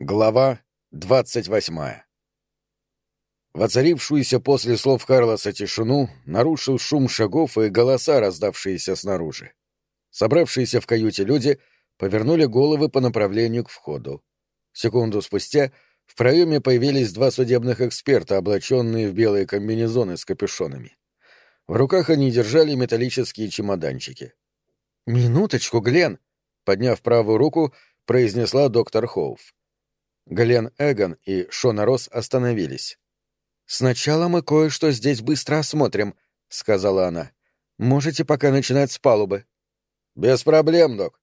Глава двадцать восьмая Воцарившуюся после слов Карлоса тишину нарушил шум шагов и голоса, раздавшиеся снаружи. Собравшиеся в каюте люди повернули головы по направлению к входу. Секунду спустя в проеме появились два судебных эксперта, облаченные в белые комбинезоны с капюшонами. В руках они держали металлические чемоданчики. «Минуточку, Глен!» — подняв правую руку, произнесла доктор Хоуф. Глен Эгон и Шона Росс остановились. «Сначала мы кое-что здесь быстро осмотрим», — сказала она. «Можете пока начинать с палубы». «Без проблем, док».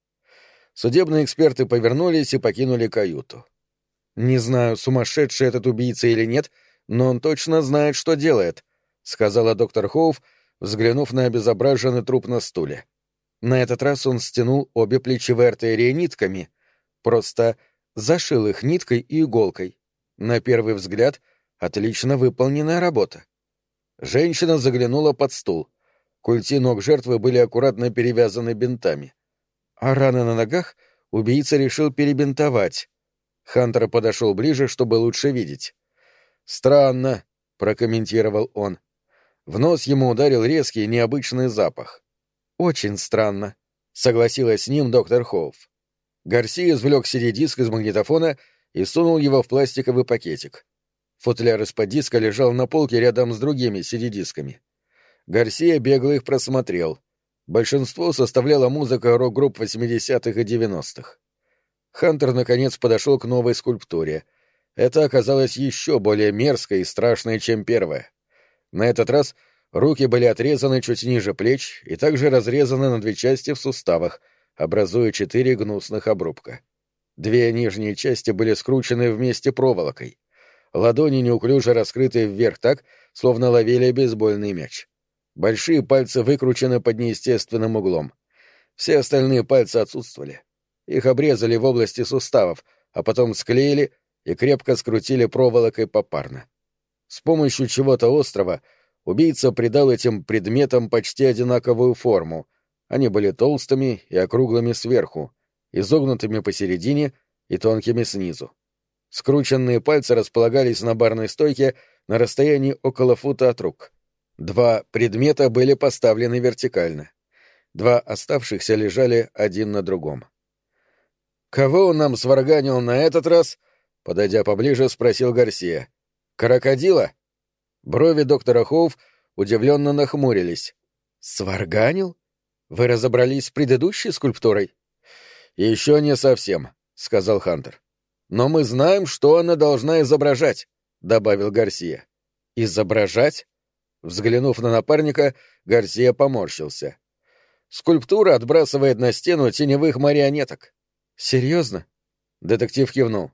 Судебные эксперты повернулись и покинули каюту. «Не знаю, сумасшедший этот убийца или нет, но он точно знает, что делает», — сказала доктор Хоуф, взглянув на обезображенный труп на стуле. На этот раз он стянул обе плечевые артерии нитками. Просто зашил их ниткой и иголкой. На первый взгляд, отлично выполненная работа. Женщина заглянула под стул. Культи ног жертвы были аккуратно перевязаны бинтами. А раны на ногах убийца решил перебинтовать. Хантер подошел ближе, чтобы лучше видеть. «Странно», — прокомментировал он. В нос ему ударил резкий необычный запах. «Очень странно», — согласилась с ним доктор Хоуф. Гарсия извлек CD-диск из магнитофона и сунул его в пластиковый пакетик. Футляр из-под диска лежал на полке рядом с другими CD-дисками. Гарсия бегло их просмотрел. Большинство составляла музыка рок-групп 80-х и 90-х. Хантер, наконец, подошел к новой скульптуре. Это оказалось еще более мерзкой и страшной, чем первая. На этот раз руки были отрезаны чуть ниже плеч и также разрезаны на две части в суставах — образуя четыре гнусных обрубка. Две нижние части были скручены вместе проволокой. Ладони неуклюже раскрыты вверх так, словно ловили бейсбольный мяч. Большие пальцы выкручены под неестественным углом. Все остальные пальцы отсутствовали. Их обрезали в области суставов, а потом склеили и крепко скрутили проволокой попарно. С помощью чего-то острого убийца придал этим предметам почти одинаковую форму, они были толстыми и округлыми сверху, изогнутыми посередине и тонкими снизу. Скрученные пальцы располагались на барной стойке на расстоянии около фута от рук. Два предмета были поставлены вертикально. Два оставшихся лежали один на другом. «Кого он нам сварганил на этот раз?» — подойдя поближе, спросил Гарсия. «Крокодила?» Брови доктора Хоув удивленно нахмурились. «Сварганил?» Вы разобрались с предыдущей скульптурой? Еще не совсем, сказал Хантер. Но мы знаем, что она должна изображать, добавил Гарсия. Изображать? Взглянув на напарника, Гарсия поморщился. Скульптура отбрасывает на стену теневых марионеток. Серьезно? Детектив кивнул.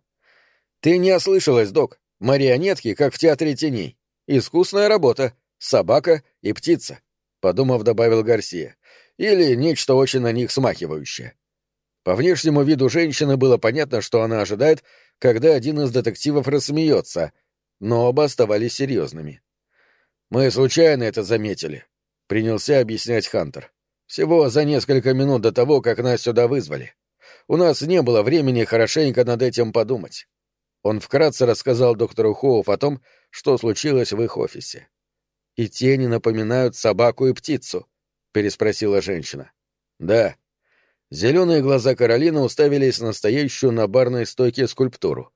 Ты не ослышалась, док. Марионетки, как в театре теней. Искусная работа. Собака и птица. Подумав, добавил Гарсия или нечто очень на них смахивающее. По внешнему виду женщины было понятно, что она ожидает, когда один из детективов рассмеется, но оба оставались серьезными. «Мы случайно это заметили», — принялся объяснять Хантер. «Всего за несколько минут до того, как нас сюда вызвали. У нас не было времени хорошенько над этим подумать». Он вкратце рассказал доктору Хоуф о том, что случилось в их офисе. «И тени напоминают собаку и птицу», — переспросила женщина. «Да». Зеленые глаза Каролины уставились на стоящую на барной стойке скульптуру.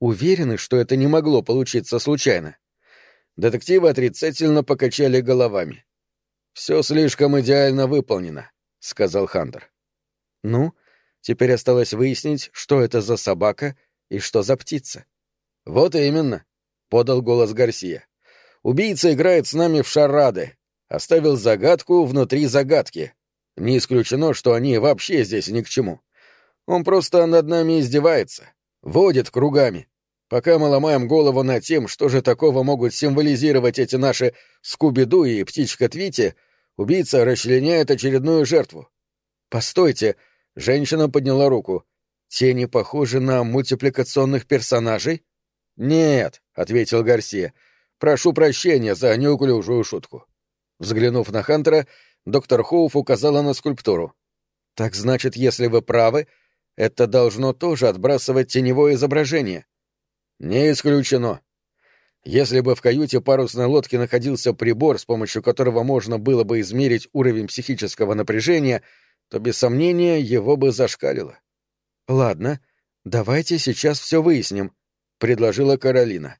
Уверены, что это не могло получиться случайно. Детективы отрицательно покачали головами. «Все слишком идеально выполнено», — сказал Хантер. «Ну, теперь осталось выяснить, что это за собака и что за птица». «Вот именно», — подал голос Гарсия. «Убийца играет с нами в шарады, оставил загадку внутри загадки. Не исключено, что они вообще здесь ни к чему. Он просто над нами издевается, водит кругами. Пока мы ломаем голову над тем, что же такого могут символизировать эти наши Скуби-Ду и птичка Твити, убийца расчленяет очередную жертву. «Постойте!» — женщина подняла руку. «Тени похожи на мультипликационных персонажей?» «Нет», — ответил Гарсия. «Прошу прощения за неуклюжую шутку». Взглянув на Хантера, доктор Хоуф указала на скульптуру. «Так значит, если вы правы, Это должно тоже отбрасывать теневое изображение. Не исключено. Если бы в каюте парусной лодки находился прибор, с помощью которого можно было бы измерить уровень психического напряжения, то, без сомнения, его бы зашкалило. «Ладно, давайте сейчас все выясним», — предложила Каролина.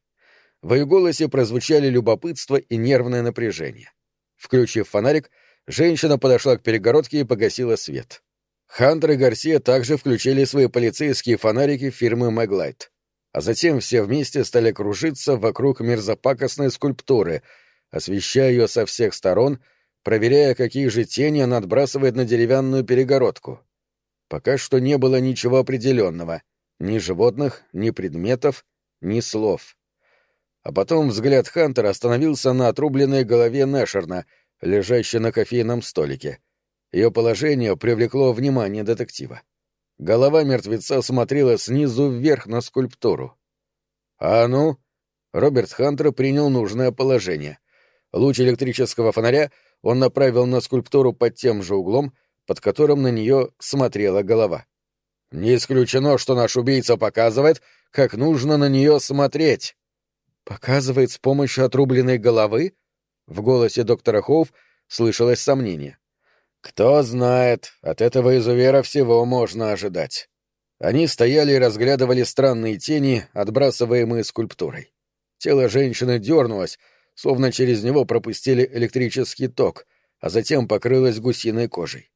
В ее голосе прозвучали любопытство и нервное напряжение. Включив фонарик, женщина подошла к перегородке и погасила свет. Хантер и Гарсия также включили свои полицейские фонарики фирмы «Мэглайт» а затем все вместе стали кружиться вокруг мерзопакостной скульптуры, освещая ее со всех сторон, проверяя, какие же тени она отбрасывает на деревянную перегородку. Пока что не было ничего определенного — ни животных, ни предметов, ни слов. А потом взгляд Хантера остановился на отрубленной голове Нэшерна, лежащей на кофейном столике. Ее положение привлекло внимание детектива. Голова мертвеца смотрела снизу вверх на скульптуру. «А ну!» Роберт Хантер принял нужное положение. Луч электрического фонаря он направил на скульптуру под тем же углом, под которым на нее смотрела голова. «Не исключено, что наш убийца показывает, как нужно на нее смотреть». «Показывает с помощью отрубленной головы?» В голосе доктора Хоув слышалось сомнение. Кто знает, от этого изувера всего можно ожидать. Они стояли и разглядывали странные тени, отбрасываемые скульптурой. Тело женщины дернулось, словно через него пропустили электрический ток, а затем покрылось гусиной кожей.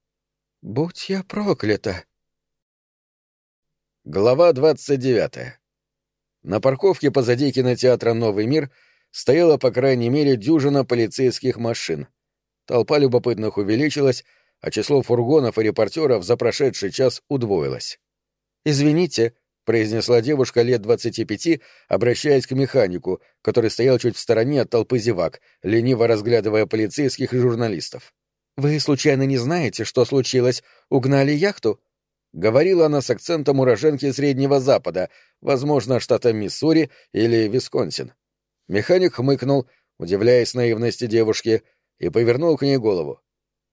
«Будь я проклята!» Глава двадцать девятая. На парковке позади кинотеатра «Новый мир» стояла по крайней мере дюжина полицейских машин. Толпа любопытных увеличилась, а число фургонов и репортеров за прошедший час удвоилось. «Извините», — произнесла девушка лет двадцати пяти, обращаясь к механику, который стоял чуть в стороне от толпы зевак, лениво разглядывая полицейских и журналистов. «Вы случайно не знаете, что случилось? Угнали яхту?» Говорила она с акцентом уроженки Среднего Запада, возможно, штата Миссури или Висконсин. Механик хмыкнул, удивляясь наивности девушки, и повернул к ней голову.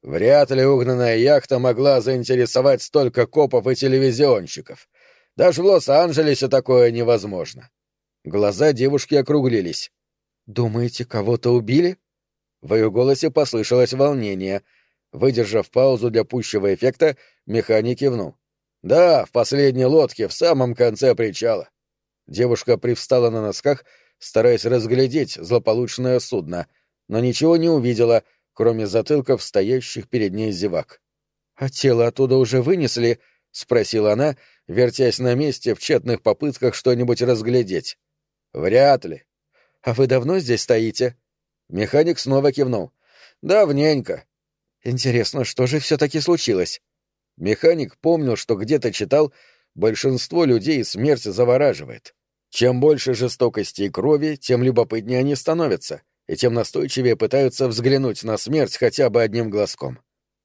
Вряд ли угнанная яхта могла заинтересовать столько копов и телевизионщиков. Даже в Лос-Анджелесе такое невозможно. Глаза девушки округлились. «Думаете, кого-то убили?» В ее голосе послышалось волнение. Выдержав паузу для пущего эффекта, механик кивнул. «Да, в последней лодке, в самом конце причала». Девушка привстала на носках, стараясь разглядеть злополучное судно, но ничего не увидела — кроме затылков стоящих перед ней зевак. «А тело оттуда уже вынесли?» — спросила она, вертясь на месте в тщетных попытках что-нибудь разглядеть. «Вряд ли». «А вы давно здесь стоите?» Механик снова кивнул. «Давненько». «Интересно, что же все-таки случилось?» Механик помнил, что где-то читал, большинство людей смерть завораживает. Чем больше жестокости и крови, тем любопытнее они становятся — и тем настойчивее пытаются взглянуть на смерть хотя бы одним глазком.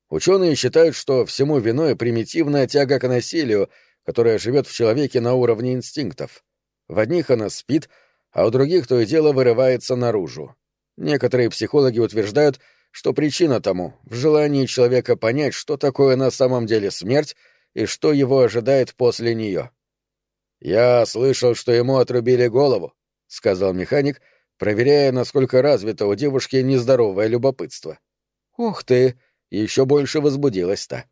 Ученые считают, что всему виной примитивная тяга к насилию, которая живет в человеке на уровне инстинктов. В одних она спит, а у других то и дело вырывается наружу. Некоторые психологи утверждают, что причина тому в желании человека понять, что такое на самом деле смерть и что его ожидает после нее. «Я слышал, что ему отрубили голову», — сказал механик, проверяя, насколько развито у девушки нездоровое любопытство. «Ух ты!» — еще больше возбудилась-то.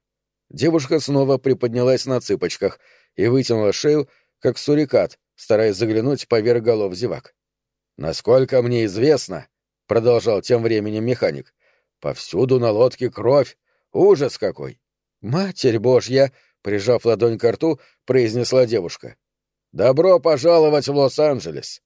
Девушка снова приподнялась на цыпочках и вытянула шею, как сурикат, стараясь заглянуть поверх голов зевак. «Насколько мне известно», — продолжал тем временем механик, — «повсюду на лодке кровь. Ужас какой!» «Матерь Божья!» — прижав ладонь к рту, произнесла девушка. «Добро пожаловать в Лос-Анджелес!»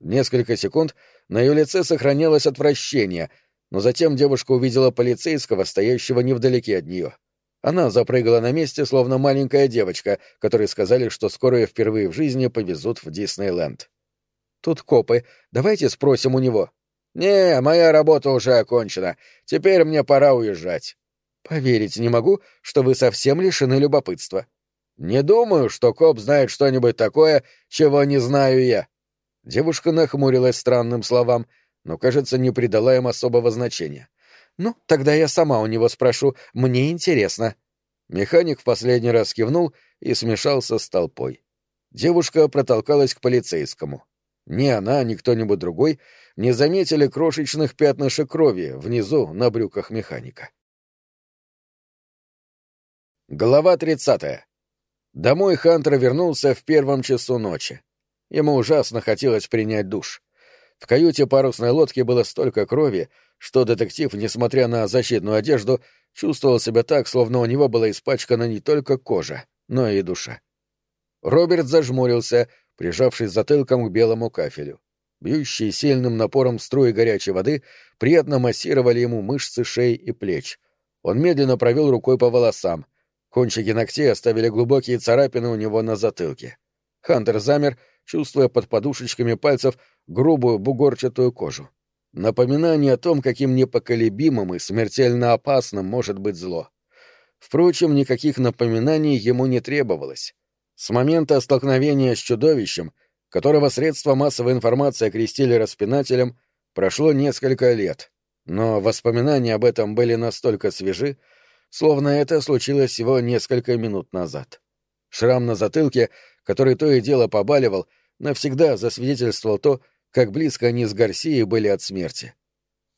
Несколько секунд на ее лице сохранялось отвращение, но затем девушка увидела полицейского, стоящего невдалеке от нее. Она запрыгала на месте, словно маленькая девочка, которой сказали, что скоро ее впервые в жизни повезут в Диснейленд. «Тут копы. Давайте спросим у него». «Не, моя работа уже окончена. Теперь мне пора уезжать». «Поверить не могу, что вы совсем лишены любопытства». «Не думаю, что коп знает что-нибудь такое, чего не знаю я». Девушка нахмурилась странным словам, но, кажется, не придала им особого значения. «Ну, тогда я сама у него спрошу. Мне интересно». Механик в последний раз кивнул и смешался с толпой. Девушка протолкалась к полицейскому. Ни она, ни кто-нибудь другой не заметили крошечных пятнышек крови внизу на брюках механика. Глава тридцатая. Домой Хантер вернулся в первом часу ночи. Ему ужасно хотелось принять душ. В каюте парусной лодки было столько крови, что детектив, несмотря на защитную одежду, чувствовал себя так, словно у него была испачкана не только кожа, но и душа. Роберт зажмурился, прижавшись затылком к белому кафелю. Бьющие сильным напором струи горячей воды приятно массировали ему мышцы шеи и плеч. Он медленно провел рукой по волосам. Кончики ногтей оставили глубокие царапины у него на затылке. Хантер замер, чувствуя под подушечками пальцев грубую бугорчатую кожу. Напоминание о том, каким непоколебимым и смертельно опасным может быть зло. Впрочем, никаких напоминаний ему не требовалось. С момента столкновения с чудовищем, которого средства массовой информации окрестили распинателем, прошло несколько лет, но воспоминания об этом были настолько свежи, словно это случилось всего несколько минут назад. Шрам на затылке, который то и дело побаливал, навсегда засвидетельствовал то, как близко они с Гарсией были от смерти.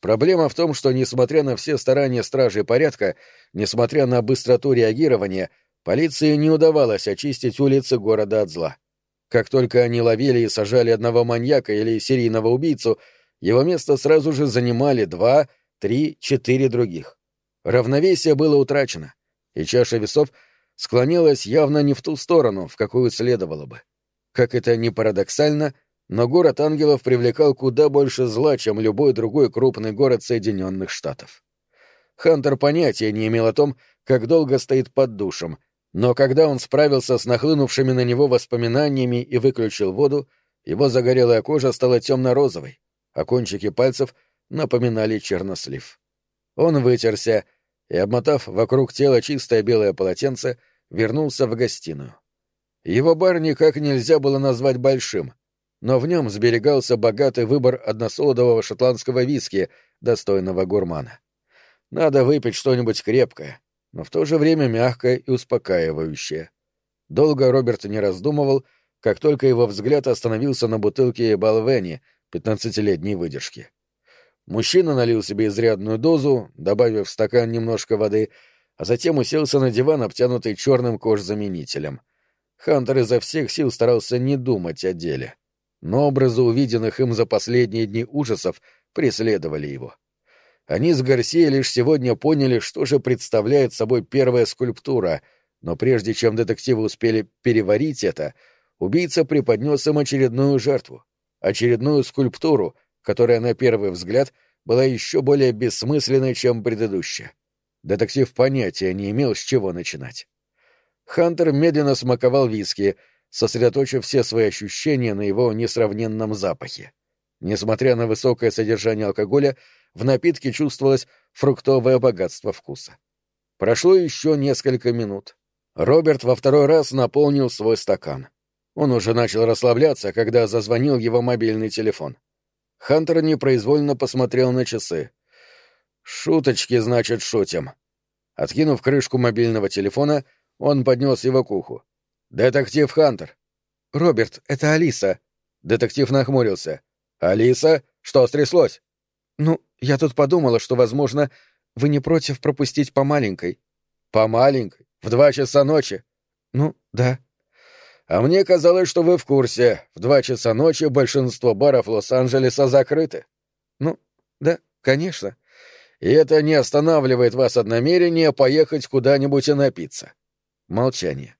Проблема в том, что, несмотря на все старания стражей порядка, несмотря на быстроту реагирования, полиции не удавалось очистить улицы города от зла. Как только они ловили и сажали одного маньяка или серийного убийцу, его место сразу же занимали два, три, четыре других. Равновесие было утрачено, и чаша весов склонилась явно не в ту сторону, в какую следовало бы. Как это ни парадоксально, но город ангелов привлекал куда больше зла, чем любой другой крупный город Соединенных Штатов. Хантер понятия не имел о том, как долго стоит под душем, но когда он справился с нахлынувшими на него воспоминаниями и выключил воду, его загорелая кожа стала темно-розовой, а кончики пальцев напоминали чернослив. Он вытерся и, обмотав вокруг тела чистое белое полотенце, вернулся в гостиную. Его бар никак нельзя было назвать большим — но в нем сберегался богатый выбор односолодового шотландского виски, достойного гурмана. Надо выпить что-нибудь крепкое, но в то же время мягкое и успокаивающее. Долго Роберт не раздумывал, как только его взгляд остановился на бутылке Балвени пятнадцатилетней выдержки. Мужчина налил себе изрядную дозу, добавив в стакан немножко воды, а затем уселся на диван, обтянутый черным кожзаменителем. Хантер изо всех сил старался не думать о деле но образы увиденных им за последние дни ужасов преследовали его. Они с Гарсией лишь сегодня поняли, что же представляет собой первая скульптура, но прежде чем детективы успели переварить это, убийца преподнес им очередную жертву, очередную скульптуру, которая на первый взгляд была еще более бессмысленной, чем предыдущая. Детектив понятия не имел, с чего начинать. Хантер медленно смаковал виски — сосредоточив все свои ощущения на его несравненном запахе. Несмотря на высокое содержание алкоголя, в напитке чувствовалось фруктовое богатство вкуса. Прошло еще несколько минут. Роберт во второй раз наполнил свой стакан. Он уже начал расслабляться, когда зазвонил его мобильный телефон. Хантер непроизвольно посмотрел на часы. «Шуточки, значит, шутим». Откинув крышку мобильного телефона, он поднес его к уху. «Детектив Хантер». «Роберт, это Алиса». Детектив нахмурился. «Алиса? Что стряслось?» «Ну, я тут подумала, что, возможно, вы не против пропустить по маленькой». «По маленькой? В два часа ночи?» «Ну, да». «А мне казалось, что вы в курсе. В два часа ночи большинство баров Лос-Анджелеса закрыты». «Ну, да, конечно». «И это не останавливает вас от намерения поехать куда-нибудь и напиться». Молчание.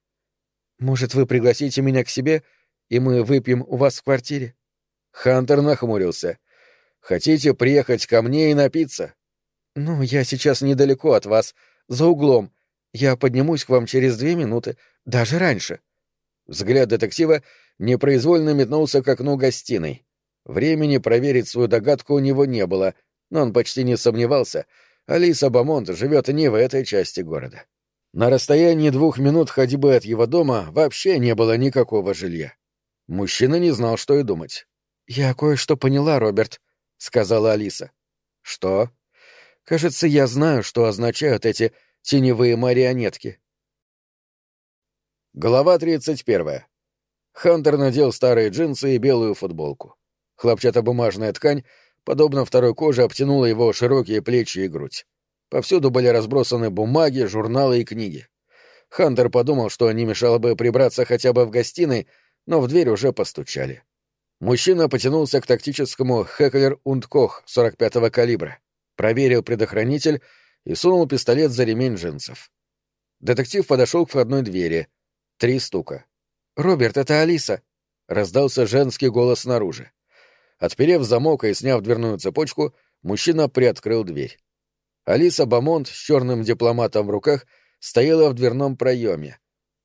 Может, вы пригласите меня к себе, и мы выпьем у вас в квартире? Хантер нахмурился. Хотите приехать ко мне и напиться? Ну, я сейчас недалеко от вас, за углом. Я поднимусь к вам через две минуты, даже раньше. Взгляд детектива непроизвольно метнулся к окну гостиной. Времени проверить свою догадку у него не было, но он почти не сомневался. Алиса Бамонт живет не в этой части города. На расстоянии двух минут ходьбы от его дома вообще не было никакого жилья. Мужчина не знал, что и думать. «Я кое-что поняла, Роберт», — сказала Алиса. «Что?» «Кажется, я знаю, что означают эти теневые марионетки». Глава 31. Хантер надел старые джинсы и белую футболку. Хлопчатобумажная ткань, подобно второй коже, обтянула его широкие плечи и грудь. Повсюду были разбросаны бумаги, журналы и книги. Хантер подумал, что не мешало бы прибраться хотя бы в гостиной, но в дверь уже постучали. Мужчина потянулся к тактическому Хеклер Koch 45-го калибра, проверил предохранитель и сунул пистолет за ремень джинсов. Детектив подошел к входной двери. Три стука. «Роберт, это Алиса!» — раздался женский голос снаружи. Отперев замок и сняв дверную цепочку, мужчина приоткрыл дверь. Алиса Бамонт с черным дипломатом в руках стояла в дверном проеме.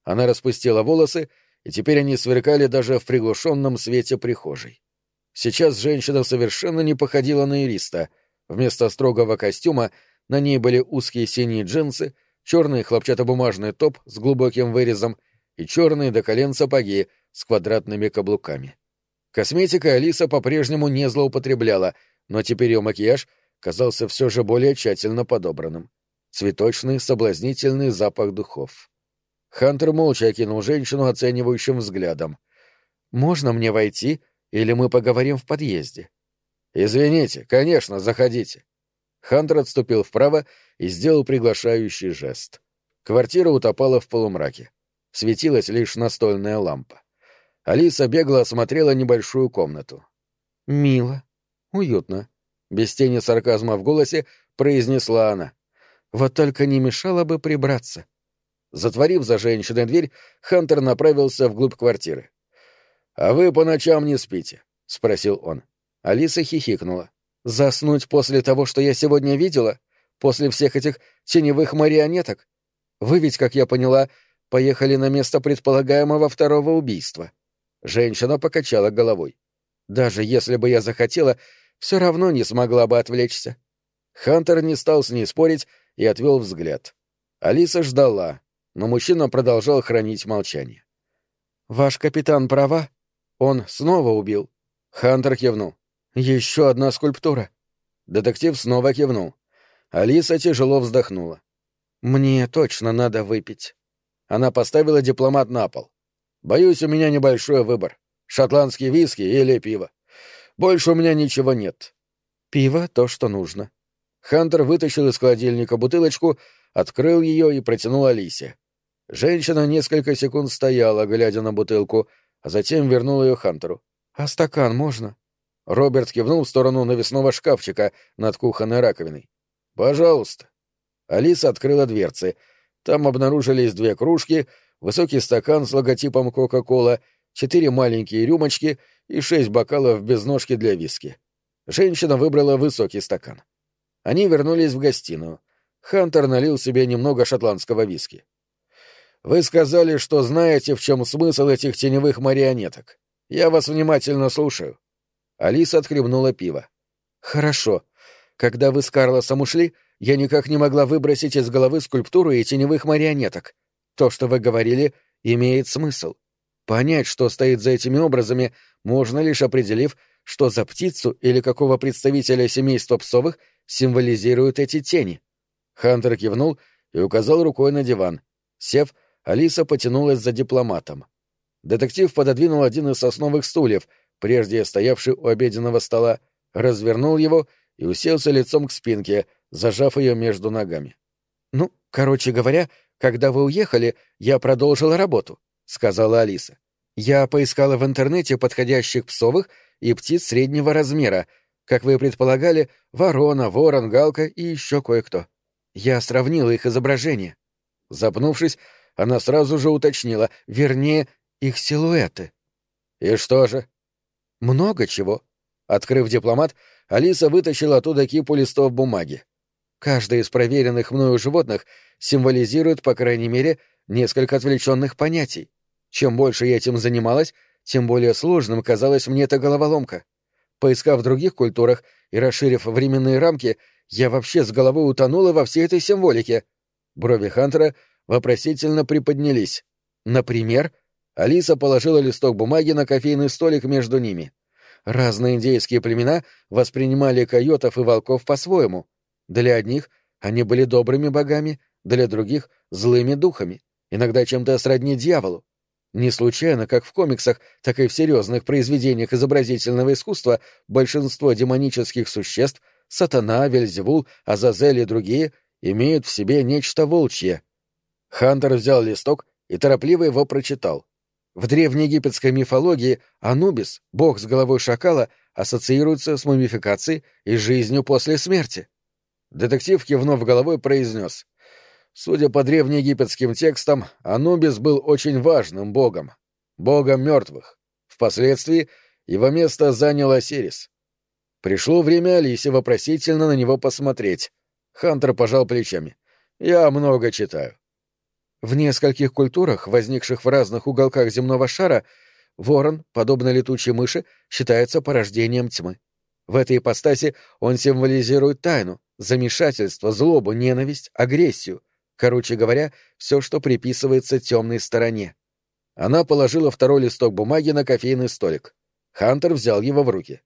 Она распустила волосы, и теперь они сверкали даже в приглушенном свете прихожей. Сейчас женщина совершенно не походила на юриста. Вместо строгого костюма на ней были узкие синие джинсы, черный хлопчатобумажный топ с глубоким вырезом и черные до колен сапоги с квадратными каблуками. Косметика Алиса по-прежнему не злоупотребляла, но теперь ее макияж казался все же более тщательно подобранным. Цветочный, соблазнительный запах духов. Хантер молча окинул женщину оценивающим взглядом. «Можно мне войти, или мы поговорим в подъезде?» «Извините, конечно, заходите». Хантер отступил вправо и сделал приглашающий жест. Квартира утопала в полумраке. Светилась лишь настольная лампа. Алиса бегло осмотрела небольшую комнату. «Мило. Уютно», — без тени сарказма в голосе произнесла она. «Вот только не мешало бы прибраться». Затворив за женщиной дверь, Хантер направился вглубь квартиры. «А вы по ночам не спите?» — спросил он. Алиса хихикнула. «Заснуть после того, что я сегодня видела? После всех этих теневых марионеток? Вы ведь, как я поняла, поехали на место предполагаемого второго убийства». Женщина покачала головой. «Даже если бы я захотела, все равно не смогла бы отвлечься». Хантер не стал с ней спорить и отвел взгляд. Алиса ждала, но мужчина продолжал хранить молчание. «Ваш капитан права? Он снова убил?» Хантер кивнул. «Еще одна скульптура». Детектив снова кивнул. Алиса тяжело вздохнула. «Мне точно надо выпить». Она поставила дипломат на пол. «Боюсь, у меня небольшой выбор. Шотландский виски или пиво. Больше у меня ничего нет». «Пиво — то, что нужно». Хантер вытащил из холодильника бутылочку, открыл ее и протянул Алисе. Женщина несколько секунд стояла, глядя на бутылку, а затем вернула ее Хантеру. «А стакан можно?» Роберт кивнул в сторону навесного шкафчика над кухонной раковиной. «Пожалуйста». Алиса открыла дверцы. Там обнаружились две кружки, высокий стакан с логотипом Кока-Кола, четыре маленькие рюмочки и шесть бокалов без ножки для виски. Женщина выбрала высокий стакан. Они вернулись в гостиную. Хантер налил себе немного шотландского виски. Вы сказали, что знаете, в чем смысл этих теневых марионеток. Я вас внимательно слушаю. Алиса отхлебнула пиво. Хорошо. Когда вы с Карлосом ушли, я никак не могла выбросить из головы скульптуру и теневых марионеток. То, что вы говорили, имеет смысл. Понять, что стоит за этими образами, можно лишь определив, что за птицу или какого представителя семейства псовых символизируют эти тени. Хантер кивнул и указал рукой на диван. Сев, Алиса потянулась за дипломатом. Детектив пододвинул один из сосновых стульев, прежде стоявший у обеденного стола, развернул его и уселся лицом к спинке, зажав ее между ногами. «Ну, короче говоря, когда вы уехали, я продолжила работу», — сказала Алиса. «Я поискала в интернете подходящих псовых и птиц среднего размера, как вы предполагали, ворона, ворон, галка и еще кое-кто. Я сравнила их изображения». Запнувшись, она сразу же уточнила, вернее, их силуэты. «И что же?» «Много чего». Открыв дипломат, Алиса вытащила оттуда кипу листов бумаги. Каждое из проверенных мною животных символизирует, по крайней мере, несколько отвлеченных понятий. Чем больше я этим занималась, тем более сложным казалась мне эта головоломка. Поискав в других культурах и расширив временные рамки, я вообще с головой утонула во всей этой символике. Брови Хантера вопросительно приподнялись. Например, Алиса положила листок бумаги на кофейный столик между ними. Разные индейские племена воспринимали койотов и волков по-своему. Для одних они были добрыми богами, для других — злыми духами. иногда чем-то сродни дьяволу. Не случайно, как в комиксах, так и в серьезных произведениях изобразительного искусства, большинство демонических существ — Сатана, Вельзевул, Азазель и другие — имеют в себе нечто волчье. Хантер взял листок и торопливо его прочитал. В древнеегипетской мифологии Анубис, бог с головой шакала, ассоциируется с мумификацией и жизнью после смерти. Детектив, кивнув головой, произнес. Судя по древнеегипетским текстам, Анубис был очень важным богом, богом мертвых. Впоследствии его место занял Осирис. Пришло время Алисе вопросительно на него посмотреть. Хантер пожал плечами. «Я много читаю». В нескольких культурах, возникших в разных уголках земного шара, ворон, подобно летучей мыши, считается порождением тьмы. В этой ипостаси он символизирует тайну, замешательство, злобу, ненависть, агрессию, короче говоря, все, что приписывается темной стороне. Она положила второй листок бумаги на кофейный столик. Хантер взял его в руки.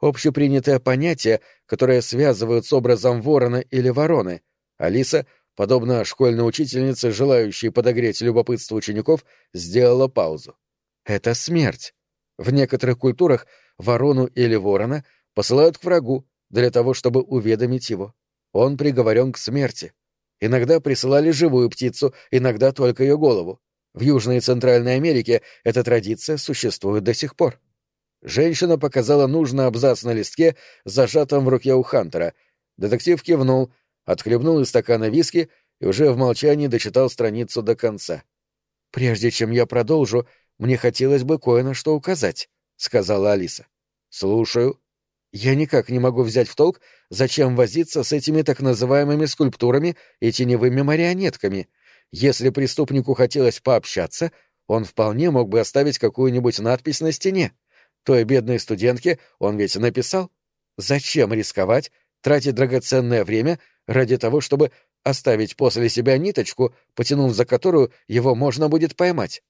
Общепринятое понятие, которое связывают с образом ворона или вороны, Алиса, подобно школьной учительнице, желающей подогреть любопытство учеников, сделала паузу. Это смерть. В некоторых культурах ворону или ворона посылают к врагу для того, чтобы уведомить его. Он приговорен к смерти. Иногда присылали живую птицу, иногда только ее голову. В Южной и Центральной Америке эта традиция существует до сих пор. Женщина показала нужный абзац на листке, зажатом в руке у Хантера. Детектив кивнул, отхлебнул из стакана виски и уже в молчании дочитал страницу до конца. «Прежде чем я продолжу, мне хотелось бы кое на что указать», — сказала Алиса. «Слушаю». «Я никак не могу взять в толк, зачем возиться с этими так называемыми скульптурами и теневыми марионетками. Если преступнику хотелось пообщаться, он вполне мог бы оставить какую-нибудь надпись на стене. Той бедной студентке он ведь написал. Зачем рисковать, тратить драгоценное время ради того, чтобы оставить после себя ниточку, потянув за которую его можно будет поймать?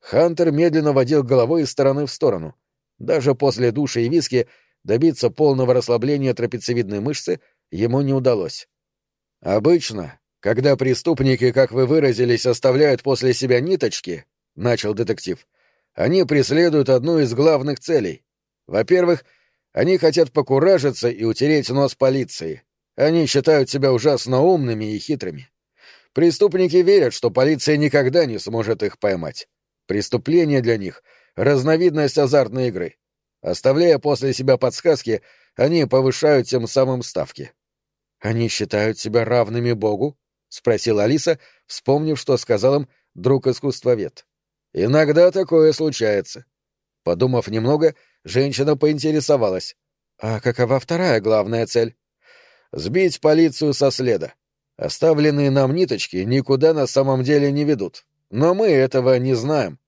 Хантер медленно водил головой из стороны в сторону. Даже после душа и виски добиться полного расслабления трапециевидной мышцы ему не удалось. Обычно, когда преступники, как вы выразились, оставляют после себя ниточки, — начал детектив, они преследуют одну из главных целей. Во-первых, они хотят покуражиться и утереть нос полиции. Они считают себя ужасно умными и хитрыми. Преступники верят, что полиция никогда не сможет их поймать. Преступление для них — разновидность азартной игры. Оставляя после себя подсказки, они повышают тем самым ставки. «Они считают себя равными Богу?» — спросила Алиса, вспомнив, что сказал им друг-искусствовед. Иногда такое случается. Подумав немного, женщина поинтересовалась. А какова вторая главная цель? Сбить полицию со следа. Оставленные нам ниточки никуда на самом деле не ведут. Но мы этого не знаем.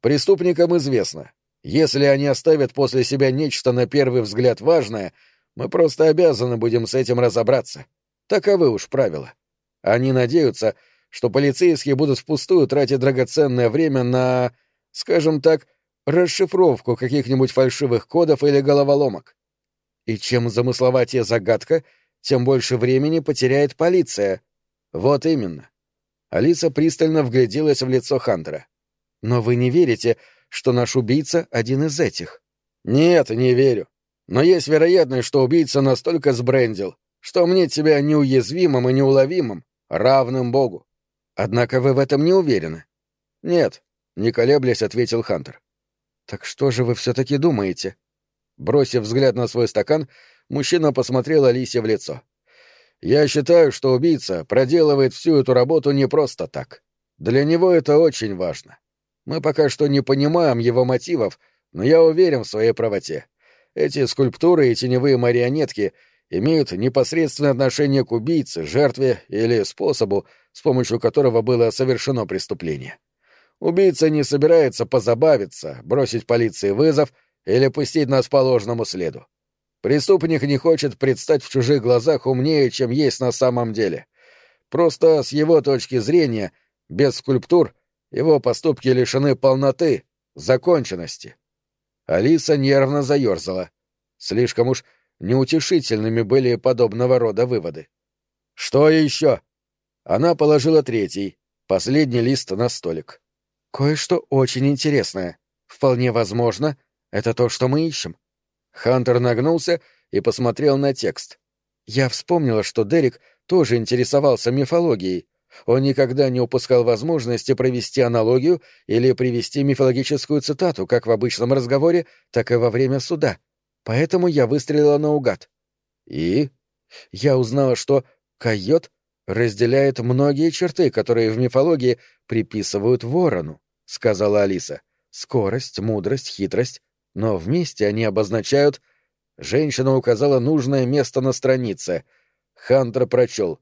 Преступникам известно. Если они оставят после себя нечто на первый взгляд важное, мы просто обязаны будем с этим разобраться. Таковы уж правила. Они надеются, что полицейские будут впустую тратить драгоценное время на, скажем так, расшифровку каких-нибудь фальшивых кодов или головоломок. И чем замысловатее загадка, тем больше времени потеряет полиция. Вот именно. Алиса пристально вгляделась в лицо Хантера. Но вы не верите, что наш убийца один из этих? Нет, не верю. Но есть вероятность, что убийца настолько сбрендил, что мне тебя неуязвимым и неуловимым, равным Богу. Однако вы в этом не уверены. Нет, не колеблясь, ответил Хантер. Так что же вы все-таки думаете? Бросив взгляд на свой стакан, мужчина посмотрел Алисе в лицо. Я считаю, что убийца проделывает всю эту работу не просто так. Для него это очень важно. Мы пока что не понимаем его мотивов, но я уверен в своей правоте. Эти скульптуры и теневые марионетки имеют непосредственное отношение к убийце, жертве или способу, с помощью которого было совершено преступление. Убийца не собирается позабавиться, бросить полиции вызов или пустить нас по ложному следу. Преступник не хочет предстать в чужих глазах умнее, чем есть на самом деле. Просто с его точки зрения, без скульптур, его поступки лишены полноты, законченности. Алиса нервно заерзала. Слишком уж неутешительными были подобного рода выводы. «Что еще?» Она положила третий, Последний лист на столик. «Кое-что очень интересное. Вполне возможно, это то, что мы ищем». Хантер нагнулся и посмотрел на текст. Я вспомнила, что Дерек тоже интересовался мифологией. Он никогда не упускал возможности провести аналогию или привести мифологическую цитату как в обычном разговоре, так и во время суда. Поэтому я выстрелила наугад. И? Я узнала, что койот разделяет многие черты, которые в мифологии приписывают ворону, — сказала Алиса. Скорость, мудрость, хитрость. Но вместе они обозначают... Женщина указала нужное место на странице. Хантер прочел.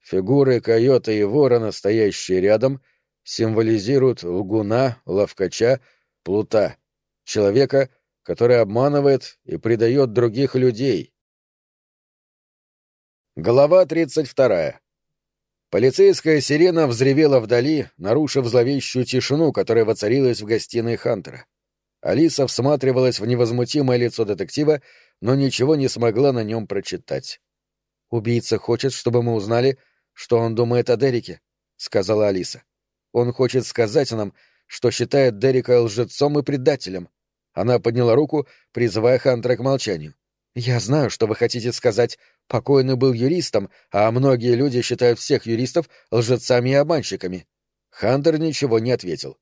Фигуры койота и ворона, стоящие рядом, символизируют лгуна, ловкача, плута, человека, который обманывает и предает других людей. Глава 32. Полицейская сирена взревела вдали, нарушив зловещую тишину, которая воцарилась в гостиной Хантера. Алиса всматривалась в невозмутимое лицо детектива, но ничего не смогла на нем прочитать. «Убийца хочет, чтобы мы узнали, что он думает о Дереке», — сказала Алиса. «Он хочет сказать нам, что считает Дерека лжецом и предателем». Она подняла руку, призывая Хантера к молчанию. «Я знаю, что вы хотите сказать. Покойный был юристом, а многие люди считают всех юристов лжецами и обманщиками». Хантер ничего не ответил.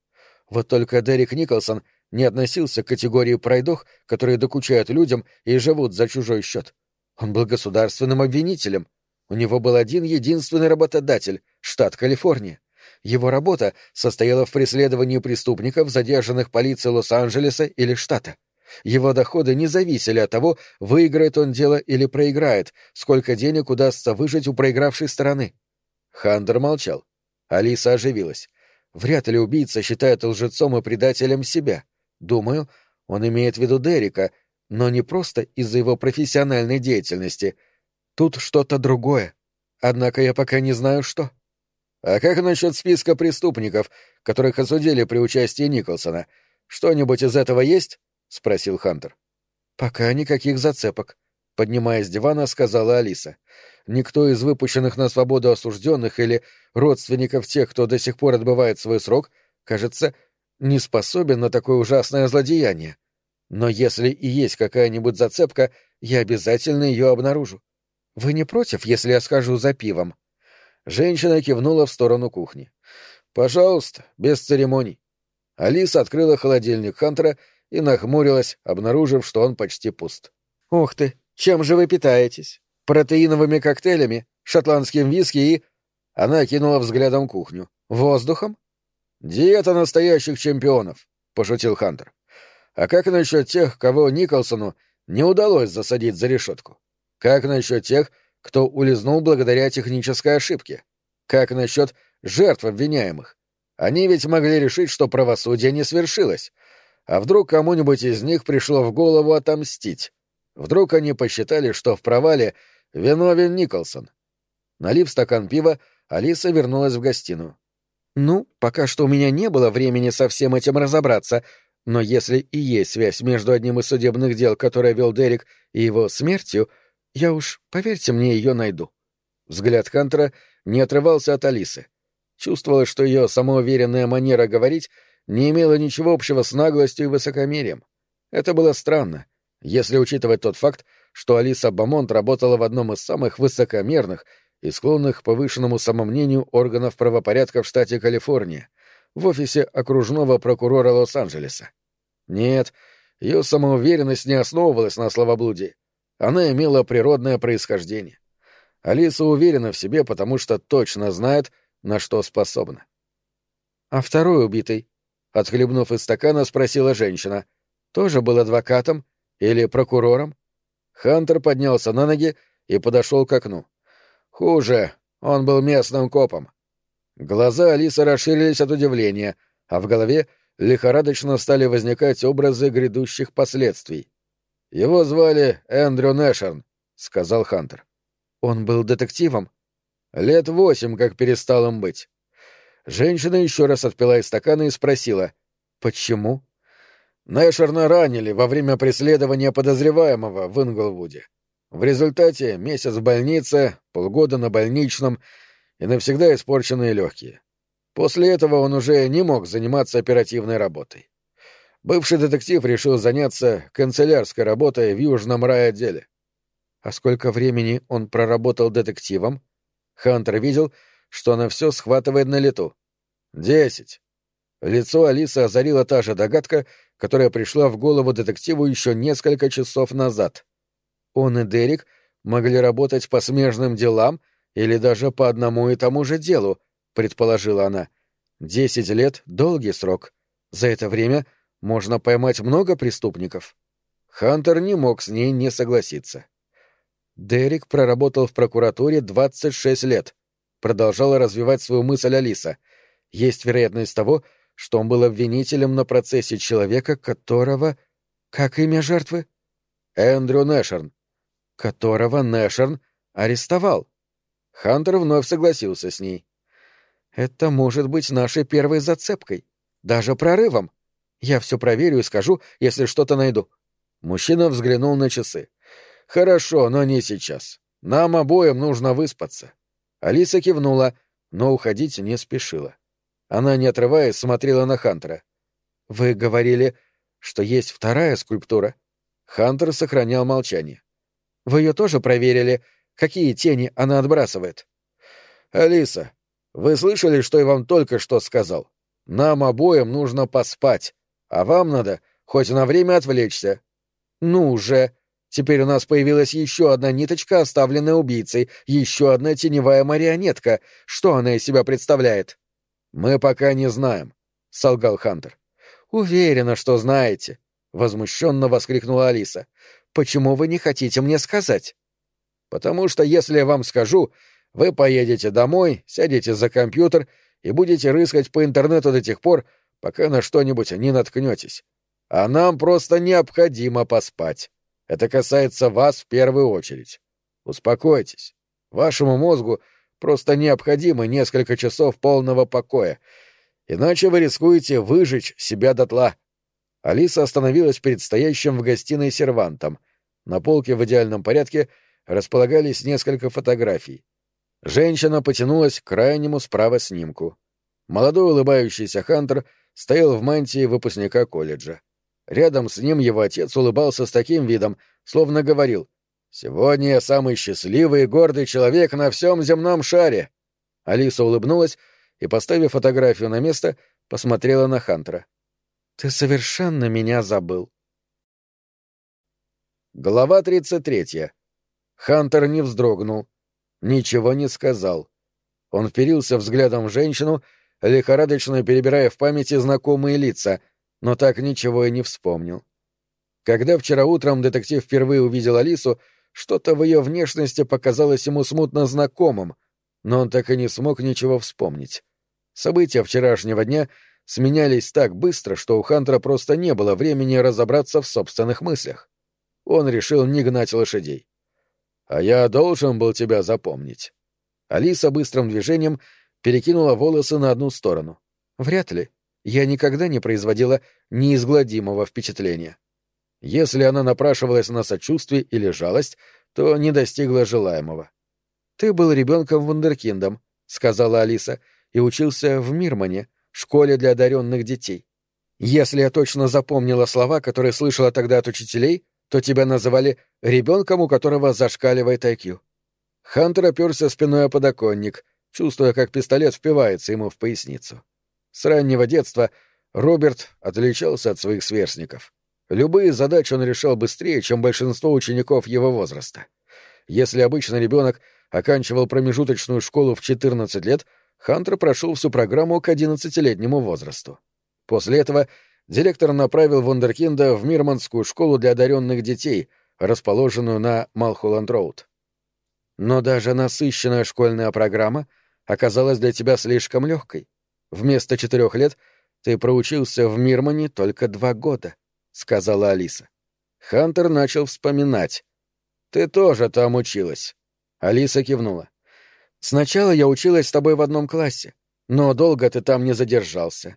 Вот только Дерек Николсон не относился к категории пройдох, которые докучают людям и живут за чужой счет. Он был государственным обвинителем. У него был один единственный работодатель — штат Калифорния. Его работа состояла в преследовании преступников, задержанных полицией Лос-Анджелеса или штата. Его доходы не зависели от того, выиграет он дело или проиграет, сколько денег удастся выжить у проигравшей стороны. Хандер молчал. Алиса оживилась. Вряд ли убийца считает лжецом и предателем себя. Думаю, он имеет в виду Дерека, но не просто из-за его профессиональной деятельности. Тут что-то другое. Однако я пока не знаю, что. А как насчет списка преступников, которых осудили при участии Николсона? Что-нибудь из этого есть? Спросил Хантер. Пока никаких зацепок, поднимаясь с дивана, сказала Алиса. Никто из выпущенных на свободу осужденных или родственников тех, кто до сих пор отбывает свой срок, кажется, не способен на такое ужасное злодеяние. Но если и есть какая-нибудь зацепка, я обязательно ее обнаружу. Вы не против, если я схожу за пивом?» Женщина кивнула в сторону кухни. «Пожалуйста, без церемоний». Алиса открыла холодильник Хантера и нахмурилась, обнаружив, что он почти пуст. «Ух ты! Чем же вы питаетесь? Протеиновыми коктейлями, шотландским виски и...» Она кинула взглядом кухню. «Воздухом?» «Диета настоящих чемпионов», — пошутил Хантер. «А как насчет тех, кого Николсону не удалось засадить за решетку? Как насчет тех, кто улизнул благодаря технической ошибке? Как насчет жертв обвиняемых? Они ведь могли решить, что правосудие не свершилось. А вдруг кому-нибудь из них пришло в голову отомстить? Вдруг они посчитали, что в провале виновен Николсон?» Налив стакан пива, Алиса вернулась в гостиную. Ну, пока что у меня не было времени со всем этим разобраться, но если и есть связь между одним из судебных дел, которое вел Дерек, и его смертью, я уж, поверьте мне, ее найду. Взгляд Хантера не отрывался от Алисы. Чувствовалось, что ее самоуверенная манера говорить не имела ничего общего с наглостью и высокомерием. Это было странно, если учитывать тот факт, что Алиса Бамонт работала в одном из самых высокомерных и склонных к повышенному самомнению органов правопорядка в штате Калифорния, в офисе окружного прокурора Лос-Анджелеса. Нет, ее самоуверенность не основывалась на словоблудии. Она имела природное происхождение. Алиса уверена в себе, потому что точно знает, на что способна. «А второй убитый?» — отхлебнув из стакана, спросила женщина. «Тоже был адвокатом или прокурором?» Хантер поднялся на ноги и подошел к окну. Хуже, он был местным копом. Глаза Алисы расширились от удивления, а в голове лихорадочно стали возникать образы грядущих последствий. Его звали Эндрю Нэшерн, сказал Хантер. Он был детективом? Лет восемь, как перестал им быть. Женщина еще раз отпила из стакана и спросила, почему? Нэшерна ранили во время преследования подозреваемого в Инглвуде. В результате месяц в больнице, полгода на больничном и навсегда испорченные легкие. После этого он уже не мог заниматься оперативной работой. Бывший детектив решил заняться канцелярской работой в Южном райотделе. А сколько времени он проработал детективом? Хантер видел, что она все схватывает на лету. Десять. Лицо Алисы озарила та же догадка, которая пришла в голову детективу еще несколько часов назад. Он и Дерек могли работать по смежным делам или даже по одному и тому же делу, предположила она. Десять лет — долгий срок. За это время можно поймать много преступников. Хантер не мог с ней не согласиться. Дерек проработал в прокуратуре 26 лет. Продолжала развивать свою мысль Алиса. Есть вероятность того, что он был обвинителем на процессе человека, которого... Как имя жертвы? Эндрю Нэшерн. Которого Нэшерн арестовал. Хантер вновь согласился с ней. Это может быть нашей первой зацепкой. Даже прорывом. Я все проверю и скажу, если что-то найду. Мужчина взглянул на часы. Хорошо, но не сейчас. Нам обоим нужно выспаться. Алиса кивнула, но уходить не спешила. Она, не отрываясь, смотрела на Хантера. «Вы говорили, что есть вторая скульптура?» Хантер сохранял молчание. «Вы ее тоже проверили? Какие тени она отбрасывает?» «Алиса, вы слышали, что я вам только что сказал? Нам обоим нужно поспать, а вам надо хоть на время отвлечься». «Ну уже!» Теперь у нас появилась еще одна ниточка, оставленная убийцей, еще одна теневая марионетка. Что она из себя представляет? «Мы пока не знаем», — солгал Хантер. «Уверена, что знаете», — возмущенно воскликнула Алиса. «Почему вы не хотите мне сказать?» «Потому что если я вам скажу, вы поедете домой, сядете за компьютер и будете рыскать по интернету до тех пор, пока на что-нибудь не наткнетесь. А нам просто необходимо поспать. Это касается вас в первую очередь. Успокойтесь. Вашему мозгу Просто необходимо несколько часов полного покоя, иначе вы рискуете выжечь себя дотла. Алиса остановилась перед стоящим в гостиной сервантом. На полке в идеальном порядке располагались несколько фотографий. Женщина потянулась к крайнему справа снимку. Молодой улыбающийся Хантер стоял в мантии выпускника колледжа. Рядом с ним его отец улыбался с таким видом, словно говорил Сегодня я самый счастливый и гордый человек на всем земном шаре. Алиса улыбнулась и, поставив фотографию на место, посмотрела на Хантера. Ты совершенно меня забыл. Глава 33. Хантер не вздрогнул, ничего не сказал. Он вперился взглядом в женщину, лихорадочно перебирая в памяти знакомые лица, но так ничего и не вспомнил. Когда вчера утром детектив впервые увидел Алису, что-то в ее внешности показалось ему смутно знакомым, но он так и не смог ничего вспомнить. События вчерашнего дня сменялись так быстро, что у Хантера просто не было времени разобраться в собственных мыслях. Он решил не гнать лошадей. «А я должен был тебя запомнить». Алиса быстрым движением перекинула волосы на одну сторону. «Вряд ли. Я никогда не производила неизгладимого впечатления». Если она напрашивалась на сочувствие или жалость, то не достигла желаемого. «Ты был ребенком вундеркиндом», — сказала Алиса, — «и учился в Мирмане, школе для одаренных детей. Если я точно запомнила слова, которые слышала тогда от учителей, то тебя называли ребенком, у которого зашкаливает IQ». Хантер оперся спиной о подоконник, чувствуя, как пистолет впивается ему в поясницу. С раннего детства Роберт отличался от своих сверстников. Любые задачи он решал быстрее, чем большинство учеников его возраста. Если обычно ребенок оканчивал промежуточную школу в 14 лет, Хантер прошел всю программу к 11-летнему возрасту. После этого директор направил Вундеркинда в Мирманскую школу для одаренных детей, расположенную на Малхолланд-Роуд. Но даже насыщенная школьная программа оказалась для тебя слишком легкой. Вместо четырех лет ты проучился в Мирмане только два года. — сказала Алиса. Хантер начал вспоминать. «Ты тоже там училась». Алиса кивнула. «Сначала я училась с тобой в одном классе, но долго ты там не задержался».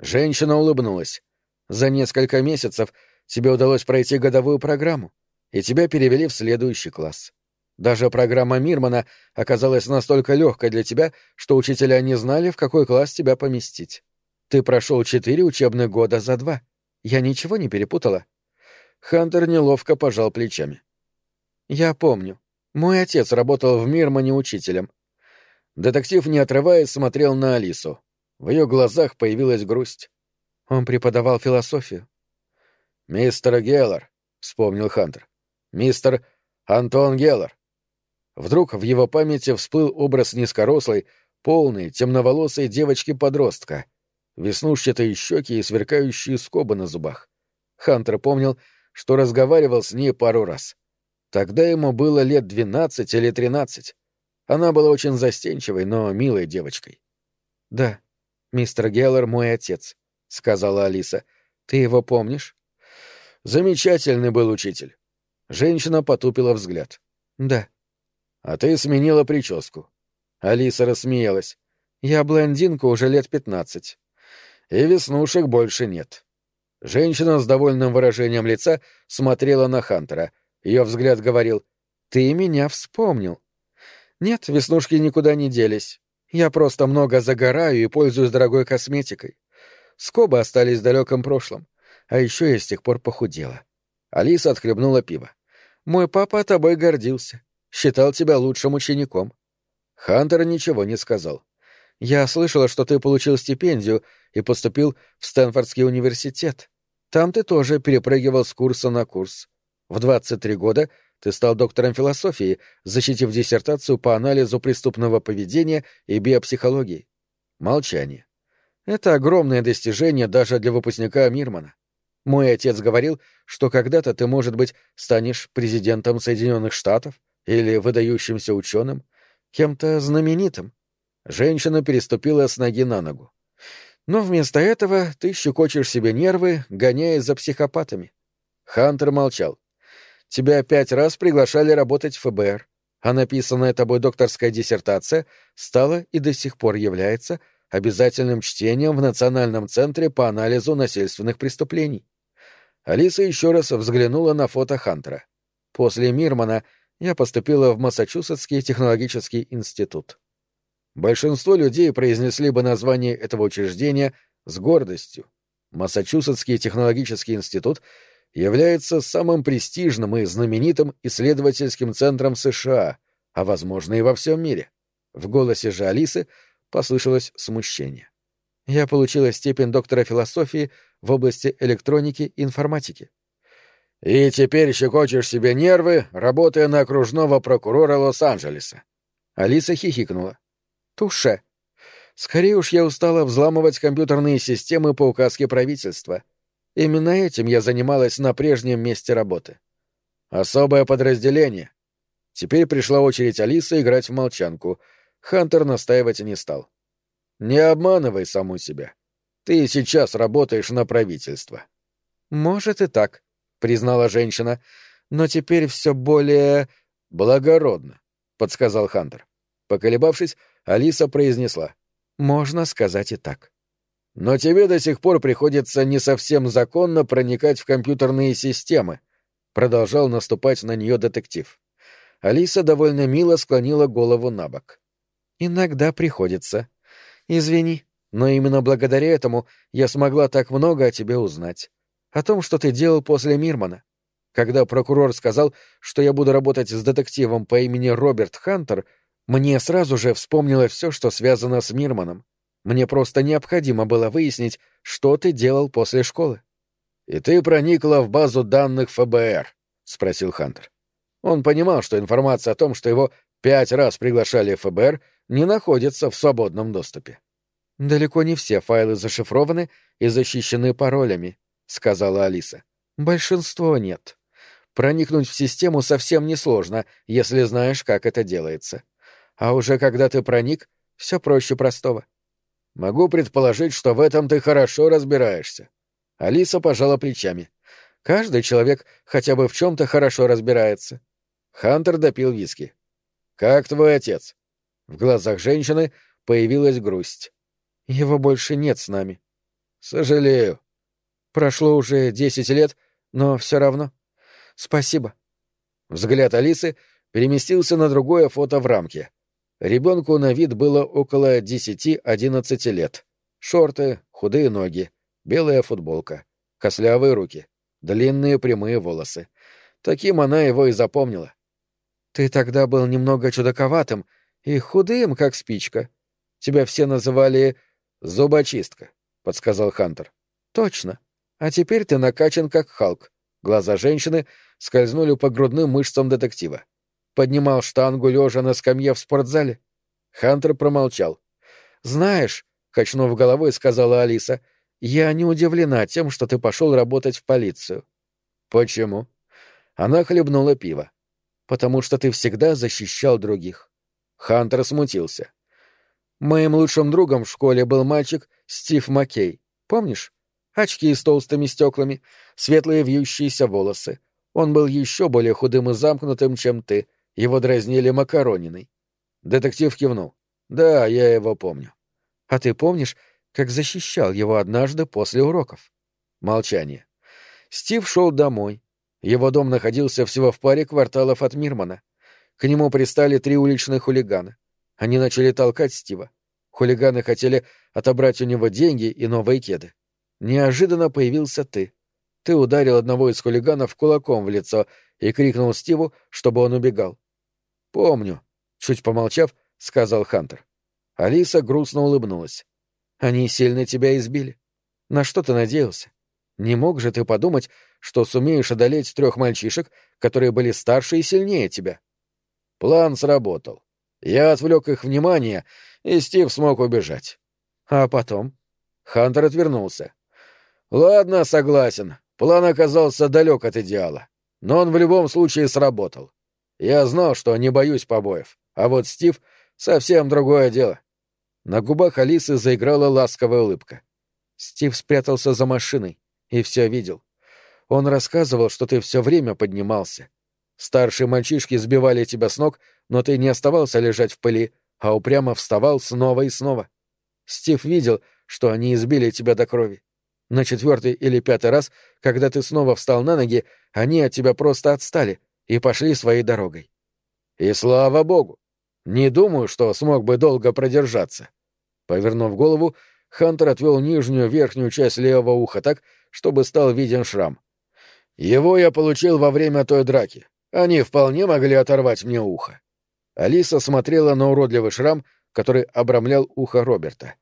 Женщина улыбнулась. «За несколько месяцев тебе удалось пройти годовую программу, и тебя перевели в следующий класс. Даже программа Мирмана оказалась настолько легкой для тебя, что учителя не знали, в какой класс тебя поместить. Ты прошел четыре учебных года за два. Я ничего не перепутала?» Хантер неловко пожал плечами. «Я помню. Мой отец работал в Мирмане учителем». Детектив, не отрываясь, смотрел на Алису. В ее глазах появилась грусть. Он преподавал философию. «Мистер Геллар», — вспомнил Хантер. «Мистер Антон Геллар». Вдруг в его памяти всплыл образ низкорослой, полной, темноволосой девочки-подростка, веснушчатые щеки и сверкающие скобы на зубах. Хантер помнил, что разговаривал с ней пару раз. Тогда ему было лет двенадцать или тринадцать. Она была очень застенчивой, но милой девочкой. «Да, мистер Геллар мой отец», — сказала Алиса. «Ты его помнишь?» Замечательный был учитель. Женщина потупила взгляд. Да. А ты сменила прическу. Алиса рассмеялась. Я блондинка уже лет пятнадцать. И веснушек больше нет. Женщина с довольным выражением лица смотрела на Хантера. Ее взгляд говорил «Ты меня вспомнил». «Нет, веснушки никуда не делись. Я просто много загораю и пользуюсь дорогой косметикой. Скобы остались в далеком прошлом а еще я с тех пор похудела. Алиса отхлебнула пиво. «Мой папа тобой гордился. Считал тебя лучшим учеником». Хантер ничего не сказал. «Я слышала, что ты получил стипендию и поступил в Стэнфордский университет. Там ты тоже перепрыгивал с курса на курс. В 23 года ты стал доктором философии, защитив диссертацию по анализу преступного поведения и биопсихологии. Молчание. Это огромное достижение даже для выпускника Мирмана. Мой отец говорил, что когда-то ты, может быть, станешь президентом Соединенных Штатов или выдающимся ученым, кем-то знаменитым. Женщина переступила с ноги на ногу. Но вместо этого ты щекочешь себе нервы, гоняясь за психопатами. Хантер молчал. Тебя пять раз приглашали работать в ФБР, а написанная тобой докторская диссертация стала и до сих пор является обязательным чтением в Национальном центре по анализу насильственных преступлений. Алиса еще раз взглянула на фото Хантера. После Мирмана я поступила в Массачусетский технологический институт. Большинство людей произнесли бы название этого учреждения с гордостью. Массачусетский технологический институт является самым престижным и знаменитым исследовательским центром США, а, возможно, и во всем мире. В голосе же Алисы послышалось смущение. Я получила степень доктора философии в области электроники и информатики. И теперь щекочешь себе нервы, работая на окружного прокурора Лос-Анджелеса. Алиса хихикнула. Туше. Скорее уж я устала взламывать компьютерные системы по указке правительства. Именно этим я занималась на прежнем месте работы. Особое подразделение. Теперь пришла очередь Алисы играть в молчанку. Хантер настаивать не стал. Не обманывай саму себя. Ты сейчас работаешь на правительство. Может и так, признала женщина, но теперь все более благородно, подсказал Хантер. Поколебавшись, Алиса произнесла: Можно сказать и так. Но тебе до сих пор приходится не совсем законно проникать в компьютерные системы, продолжал наступать на нее детектив. Алиса довольно мило склонила голову на бок. Иногда приходится, Извини, но именно благодаря этому я смогла так много о тебе узнать. О том, что ты делал после Мирмана. Когда прокурор сказал, что я буду работать с детективом по имени Роберт Хантер, мне сразу же вспомнилось все, что связано с Мирманом. Мне просто необходимо было выяснить, что ты делал после школы. — И ты проникла в базу данных ФБР? — спросил Хантер. Он понимал, что информация о том, что его пять раз приглашали в ФБР, не находится в свободном доступе. «Далеко не все файлы зашифрованы и защищены паролями», — сказала Алиса. «Большинство нет. Проникнуть в систему совсем несложно, если знаешь, как это делается. А уже когда ты проник, все проще простого». «Могу предположить, что в этом ты хорошо разбираешься». Алиса пожала плечами. «Каждый человек хотя бы в чем-то хорошо разбирается». Хантер допил виски. «Как твой отец?» В глазах женщины появилась грусть. Его больше нет с нами. Сожалею. Прошло уже десять лет, но все равно. Спасибо. Взгляд Алисы переместился на другое фото в рамке. Ребенку на вид было около 10-11 лет. Шорты, худые ноги, белая футболка, кослявые руки, длинные прямые волосы. Таким она его и запомнила. «Ты тогда был немного чудаковатым и худым, как спичка. Тебя все называли «зубочистка», — подсказал Хантер. «Точно. А теперь ты накачан, как Халк». Глаза женщины скользнули по грудным мышцам детектива. Поднимал штангу лежа на скамье в спортзале. Хантер промолчал. «Знаешь», — качнув головой, сказала Алиса, — «я не удивлена тем, что ты пошел работать в полицию». «Почему?» Она хлебнула пиво. «Потому что ты всегда защищал других». Хантер смутился. «Моим лучшим другом в школе был мальчик Стив Маккей. Помнишь? Очки с толстыми стеклами, светлые вьющиеся волосы. Он был еще более худым и замкнутым, чем ты. Его дразнили макарониной». Детектив кивнул. «Да, я его помню». «А ты помнишь, как защищал его однажды после уроков?» Молчание. Стив шел домой, его дом находился всего в паре кварталов от Мирмана. К нему пристали три уличных хулигана. Они начали толкать Стива. Хулиганы хотели отобрать у него деньги и новые кеды. Неожиданно появился ты. Ты ударил одного из хулиганов кулаком в лицо и крикнул Стиву, чтобы он убегал. «Помню», — чуть помолчав, сказал Хантер. Алиса грустно улыбнулась. «Они сильно тебя избили. На что ты надеялся? Не мог же ты подумать, что сумеешь одолеть трех мальчишек, которые были старше и сильнее тебя. План сработал. Я отвлек их внимание, и Стив смог убежать. А потом? Хантер отвернулся. Ладно, согласен. План оказался далек от идеала. Но он в любом случае сработал. Я знал, что не боюсь побоев. А вот Стив — совсем другое дело. На губах Алисы заиграла ласковая улыбка. Стив спрятался за машиной и все видел. Он рассказывал, что ты все время поднимался. Старшие мальчишки сбивали тебя с ног, но ты не оставался лежать в пыли, а упрямо вставал снова и снова. Стив видел, что они избили тебя до крови. На четвертый или пятый раз, когда ты снова встал на ноги, они от тебя просто отстали и пошли своей дорогой. И слава богу! Не думаю, что смог бы долго продержаться. Повернув голову, Хантер отвел нижнюю верхнюю часть левого уха так, чтобы стал виден шрам. Его я получил во время той драки. Они вполне могли оторвать мне ухо. Алиса смотрела на уродливый шрам, который обрамлял ухо Роберта.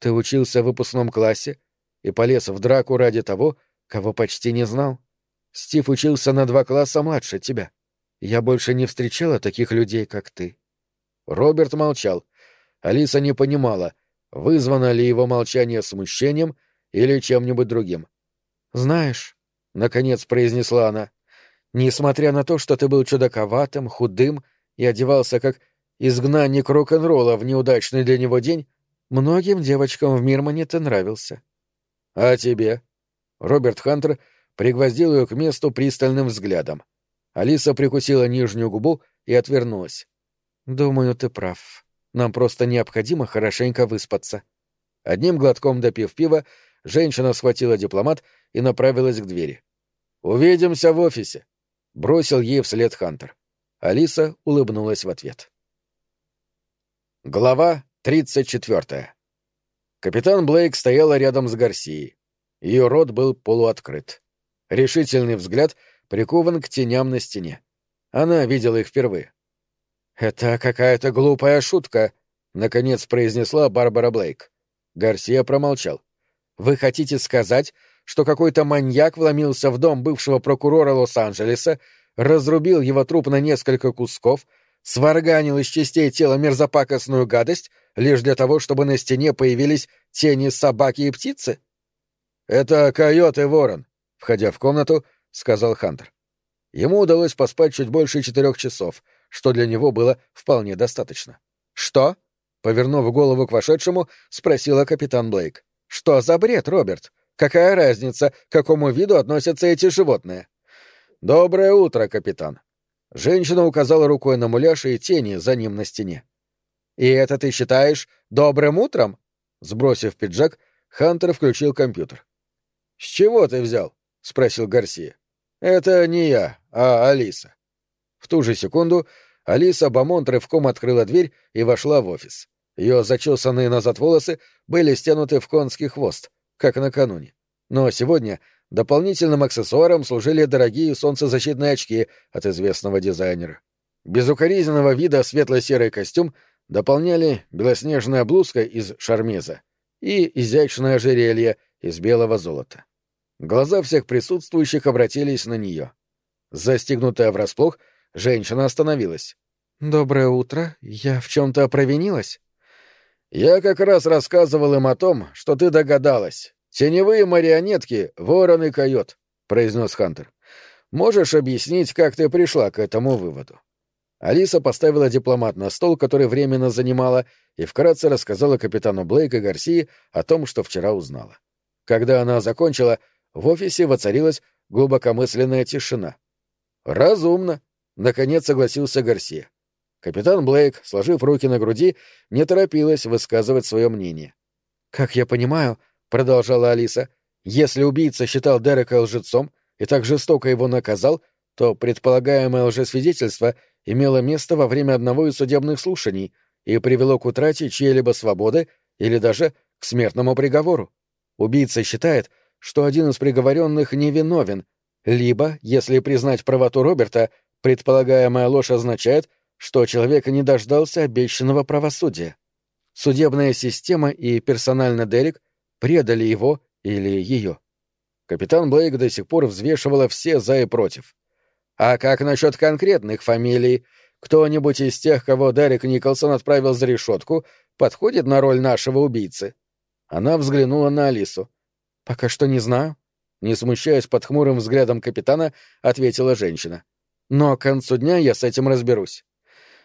Ты учился в выпускном классе и полез в драку ради того, кого почти не знал. Стив учился на два класса младше тебя. Я больше не встречала таких людей, как ты. Роберт молчал. Алиса не понимала, вызвано ли его молчание смущением или чем-нибудь другим. Знаешь, — наконец произнесла она. «Несмотря на то, что ты был чудаковатым, худым и одевался как изгнанник рок-н-ролла в неудачный для него день, многим девочкам в Мирмане ты нравился». «А тебе?» Роберт Хантер пригвоздил ее к месту пристальным взглядом. Алиса прикусила нижнюю губу и отвернулась. «Думаю, ты прав. Нам просто необходимо хорошенько выспаться». Одним глотком допив пива, женщина схватила дипломат и направилась к двери. «Увидимся в офисе», — бросил ей вслед Хантер. Алиса улыбнулась в ответ. Глава 34. Капитан Блейк стояла рядом с Гарсией. Ее рот был полуоткрыт. Решительный взгляд прикован к теням на стене. Она видела их впервые. «Это какая-то глупая шутка», — наконец произнесла Барбара Блейк. Гарсия промолчал. «Вы хотите сказать, что какой-то маньяк вломился в дом бывшего прокурора Лос-Анджелеса, разрубил его труп на несколько кусков, сварганил из частей тела мерзопакостную гадость лишь для того, чтобы на стене появились тени собаки и птицы? «Это койот и ворон», — входя в комнату, сказал Хантер. Ему удалось поспать чуть больше четырех часов, что для него было вполне достаточно. «Что?» — повернув голову к вошедшему, спросила капитан Блейк. «Что за бред, Роберт? Какая разница, к какому виду относятся эти животные? Доброе утро, капитан. Женщина указала рукой на муляж и тени за ним на стене. И это ты считаешь добрым утром? Сбросив пиджак, Хантер включил компьютер. С чего ты взял? Спросил Гарсия. Это не я, а Алиса. В ту же секунду Алиса Бамонт рывком открыла дверь и вошла в офис. Ее зачесанные назад волосы были стянуты в конский хвост, как накануне. Но сегодня дополнительным аксессуаром служили дорогие солнцезащитные очки от известного дизайнера. Безукоризненного вида светло-серый костюм дополняли белоснежная блузка из шармеза и изящное ожерелье из белого золота. Глаза всех присутствующих обратились на нее. Застегнутая врасплох, женщина остановилась. «Доброе утро. Я в чем-то провинилась?» «Я как раз рассказывал им о том, что ты догадалась. Теневые марионетки — ворон и койот», — произнес Хантер. «Можешь объяснить, как ты пришла к этому выводу?» Алиса поставила дипломат на стол, который временно занимала, и вкратце рассказала капитану Блейк и Гарсии о том, что вчера узнала. Когда она закончила, в офисе воцарилась глубокомысленная тишина. «Разумно», — наконец согласился Гарсия. Капитан Блейк, сложив руки на груди, не торопилась высказывать свое мнение. «Как я понимаю», — продолжала Алиса, — «если убийца считал Дерека лжецом и так жестоко его наказал, то предполагаемое лжесвидетельство имело место во время одного из судебных слушаний и привело к утрате чьей-либо свободы или даже к смертному приговору. Убийца считает, что один из приговоренных невиновен, либо, если признать правоту Роберта, предполагаемая ложь означает, что человек не дождался обещанного правосудия. Судебная система и персонально Дерек предали его или ее. Капитан Блейк до сих пор взвешивала все за и против. А как насчет конкретных фамилий? Кто-нибудь из тех, кого Дерек Николсон отправил за решетку, подходит на роль нашего убийцы? Она взглянула на Алису. Пока что не знаю. Не смущаясь под хмурым взглядом капитана, ответила женщина. Но к концу дня я с этим разберусь.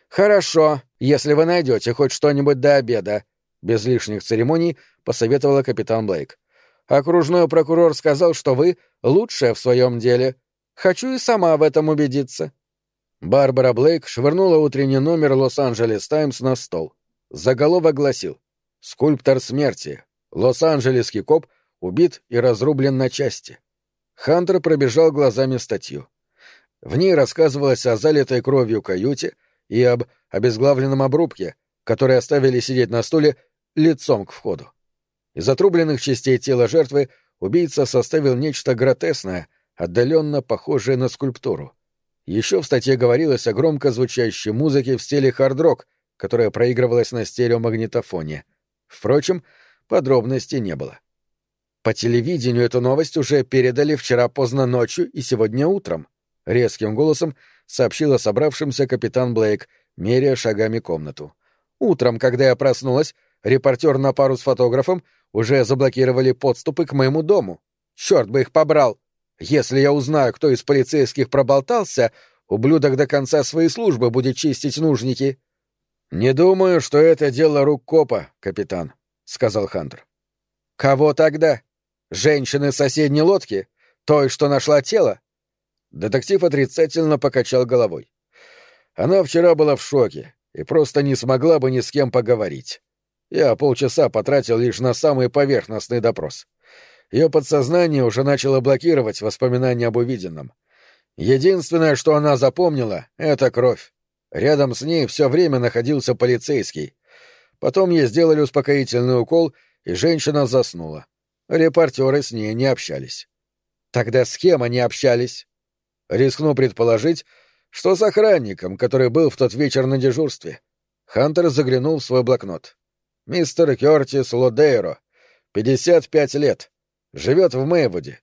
Хорошо, если вы найдете хоть что-нибудь до обеда, без лишних церемоний посоветовала капитан Блейк. Окружной прокурор сказал, что вы лучшая в своем деле. Хочу и сама в этом убедиться. Барбара Блейк швырнула утренний номер Лос-Анджелес Таймс на стол. Заголовок гласил «Скульптор смерти. Лос-Анджелесский коп убит и разрублен на части». Хантер пробежал глазами статью. В ней рассказывалось о залитой кровью каюте и об обезглавленном обрубке, который оставили сидеть на стуле лицом к входу. Из отрубленных частей тела жертвы убийца составил нечто гротесное — отдаленно похожее на скульптуру. Еще в статье говорилось о громко звучащей музыке в стиле хард-рок, которая проигрывалась на стереомагнитофоне. Впрочем, подробностей не было. По телевидению эту новость уже передали вчера поздно ночью и сегодня утром. Резким голосом сообщила собравшимся капитан Блейк, меряя шагами комнату. Утром, когда я проснулась, репортер на пару с фотографом уже заблокировали подступы к моему дому. Черт бы их побрал! Если я узнаю, кто из полицейских проболтался, ублюдок до конца своей службы будет чистить нужники. — Не думаю, что это дело рук копа, капитан, — сказал Хантер. — Кого тогда? Женщины соседней лодки? Той, что нашла тело? Детектив отрицательно покачал головой. Она вчера была в шоке и просто не смогла бы ни с кем поговорить. Я полчаса потратил лишь на самый поверхностный допрос. Ее подсознание уже начало блокировать воспоминания об увиденном. Единственное, что она запомнила, — это кровь. Рядом с ней все время находился полицейский. Потом ей сделали успокоительный укол, и женщина заснула. Репортеры с ней не общались. Тогда с кем они общались? Рискну предположить, что с охранником, который был в тот вечер на дежурстве. Хантер заглянул в свой блокнот. Мистер Кертис Лодейро, 55 лет, Живет в Мэйвуде.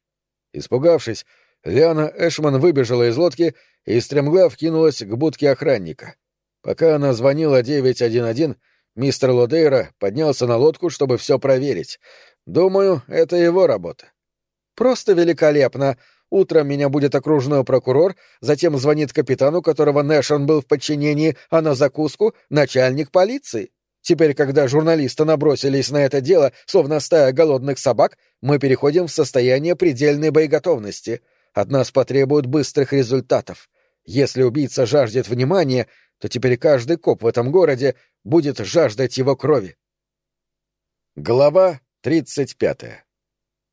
Испугавшись, Лиана Эшман выбежала из лодки и стремглав кинулась к будке охранника. Пока она звонила 911, мистер Лодейра поднялся на лодку, чтобы все проверить. Думаю, это его работа. Просто великолепно. Утром меня будет окружной прокурор, затем звонит капитану, которого Нэшон был в подчинении, а на закуску — начальник полиции. Теперь, когда журналисты набросились на это дело, словно стая голодных собак, мы переходим в состояние предельной боеготовности. От нас потребуют быстрых результатов. Если убийца жаждет внимания, то теперь каждый коп в этом городе будет жаждать его крови. Глава 35.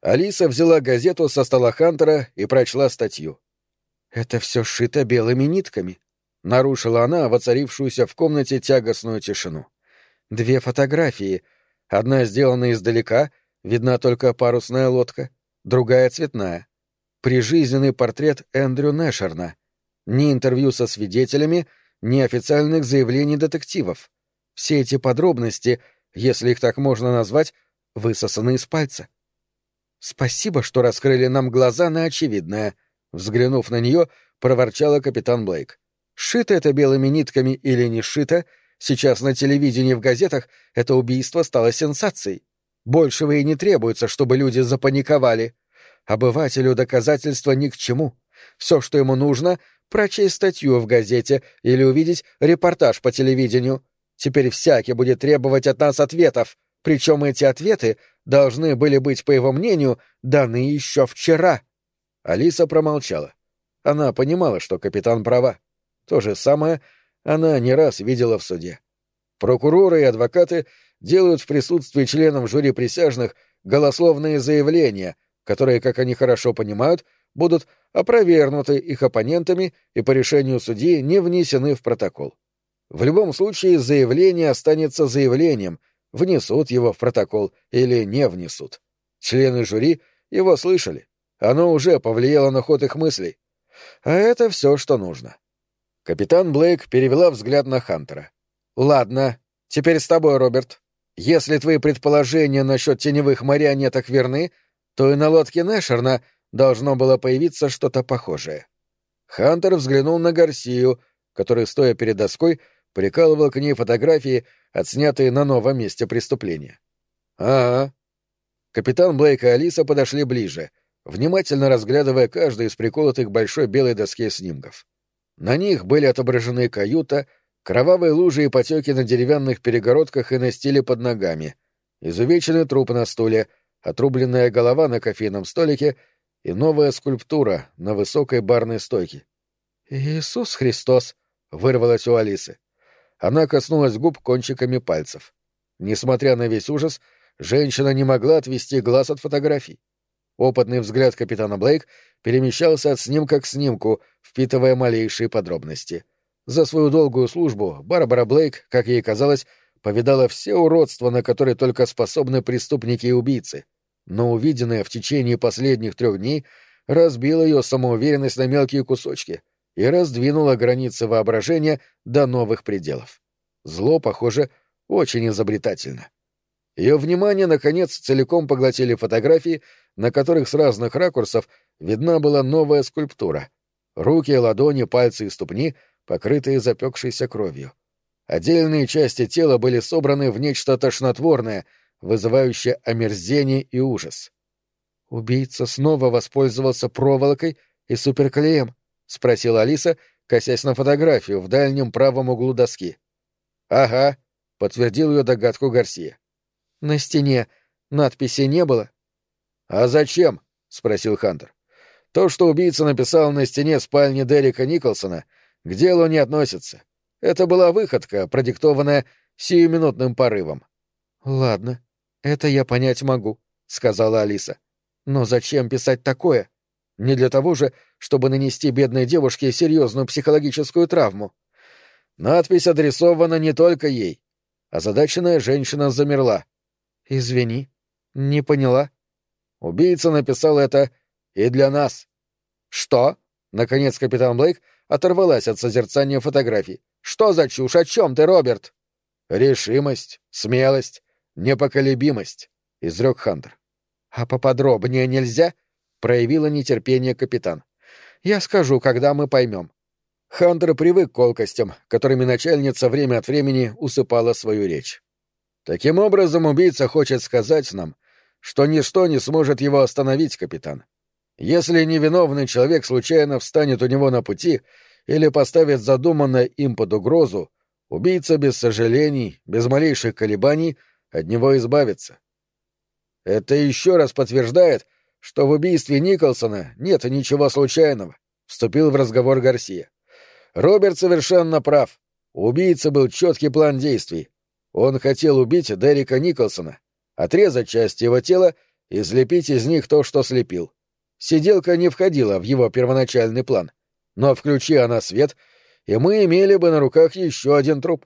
Алиса взяла газету со стола Хантера и прочла статью. «Это все шито белыми нитками», Нарушила она воцарившуюся в комнате тягостную тишину. «Две фотографии. Одна сделана издалека, видна только парусная лодка, другая цветная. Прижизненный портрет Эндрю Нэшерна. Ни интервью со свидетелями, ни официальных заявлений детективов. Все эти подробности, если их так можно назвать, высосаны из пальца. Спасибо, что раскрыли нам глаза на очевидное. Взглянув на нее, проворчала капитан Блейк. Шито это белыми нитками или не шито, сейчас на телевидении и в газетах это убийство стало сенсацией. Большего и не требуется, чтобы люди запаниковали. Обывателю доказательства ни к чему. Все, что ему нужно, прочесть статью в газете или увидеть репортаж по телевидению. Теперь всякий будет требовать от нас ответов, причем эти ответы должны были быть, по его мнению, даны еще вчера. Алиса промолчала. Она понимала, что капитан права. То же самое она не раз видела в суде. Прокуроры и адвокаты делают в присутствии членов жюри присяжных голословные заявления, которые, как они хорошо понимают, будут опровергнуты их оппонентами и по решению судьи не внесены в протокол. В любом случае заявление останется заявлением, внесут его в протокол или не внесут. Члены жюри его слышали, оно уже повлияло на ход их мыслей. А это все, что нужно. Капитан Блейк перевела взгляд на Хантера. «Ладно, теперь с тобой, Роберт. Если твои предположения насчет теневых марионеток верны, то и на лодке Нэшерна должно было появиться что-то похожее. Хантер взглянул на Гарсию, который, стоя перед доской, прикалывал к ней фотографии, отснятые на новом месте преступления. «А-а». Капитан Блейк и Алиса подошли ближе, внимательно разглядывая каждый из приколотых большой белой доске снимков. На них были отображены каюта, кровавые лужи и потеки на деревянных перегородках и на стиле под ногами, изувеченный труп на стуле, отрубленная голова на кофейном столике — и новая скульптура на высокой барной стойке. «Иисус Христос!» — вырвалась у Алисы. Она коснулась губ кончиками пальцев. Несмотря на весь ужас, женщина не могла отвести глаз от фотографий. Опытный взгляд капитана Блейк перемещался от снимка к снимку, впитывая малейшие подробности. За свою долгую службу Барбара Блейк, как ей казалось, повидала все уродства, на которые только способны преступники и убийцы — но увиденное в течение последних трех дней разбило ее самоуверенность на мелкие кусочки и раздвинуло границы воображения до новых пределов. Зло, похоже, очень изобретательно. Ее внимание, наконец, целиком поглотили фотографии, на которых с разных ракурсов видна была новая скульптура. Руки, ладони, пальцы и ступни, покрытые запекшейся кровью. Отдельные части тела были собраны в нечто тошнотворное — вызывающее омерзение и ужас. «Убийца снова воспользовался проволокой и суперклеем?» — спросила Алиса, косясь на фотографию в дальнем правом углу доски. «Ага», — подтвердил ее догадку Гарсия. «На стене надписи не было?» «А зачем?» — спросил Хантер. «То, что убийца написал на стене спальни Дерека Николсона, к делу не относится. Это была выходка, продиктованная сиюминутным порывом». «Ладно», «Это я понять могу», — сказала Алиса. «Но зачем писать такое? Не для того же, чтобы нанести бедной девушке серьезную психологическую травму». Надпись адресована не только ей. Озадаченная женщина замерла. «Извини, не поняла». Убийца написал это и для нас. «Что?» — наконец капитан Блейк оторвалась от созерцания фотографий. «Что за чушь? О чем ты, Роберт?» «Решимость, смелость, «Непоколебимость», — изрек Хантер. «А поподробнее нельзя?» — проявила нетерпение капитан. «Я скажу, когда мы поймем». Хантер привык к колкостям, которыми начальница время от времени усыпала свою речь. Таким образом, убийца хочет сказать нам, что ничто не сможет его остановить, капитан. Если невиновный человек случайно встанет у него на пути или поставит задуманное им под угрозу, убийца без сожалений, без малейших колебаний — от него избавиться. Это еще раз подтверждает, что в убийстве Николсона нет ничего случайного, вступил в разговор Гарсия. Роберт совершенно прав. У убийцы был четкий план действий. Он хотел убить Дерека Николсона, отрезать часть его тела и слепить из них то, что слепил. Сиделка не входила в его первоначальный план, но включи она свет, и мы имели бы на руках еще один труп.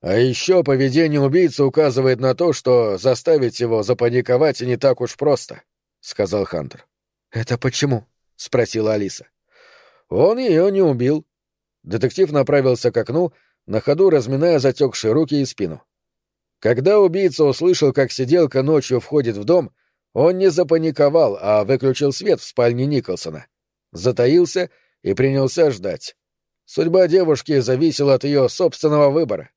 А еще поведение убийцы указывает на то, что заставить его запаниковать не так уж просто, — сказал Хантер. — Это почему? — спросила Алиса. — Он ее не убил. Детектив направился к окну, на ходу разминая затекшие руки и спину. Когда убийца услышал, как сиделка ночью входит в дом, он не запаниковал, а выключил свет в спальне Николсона. Затаился и принялся ждать. Судьба девушки зависела от ее собственного выбора.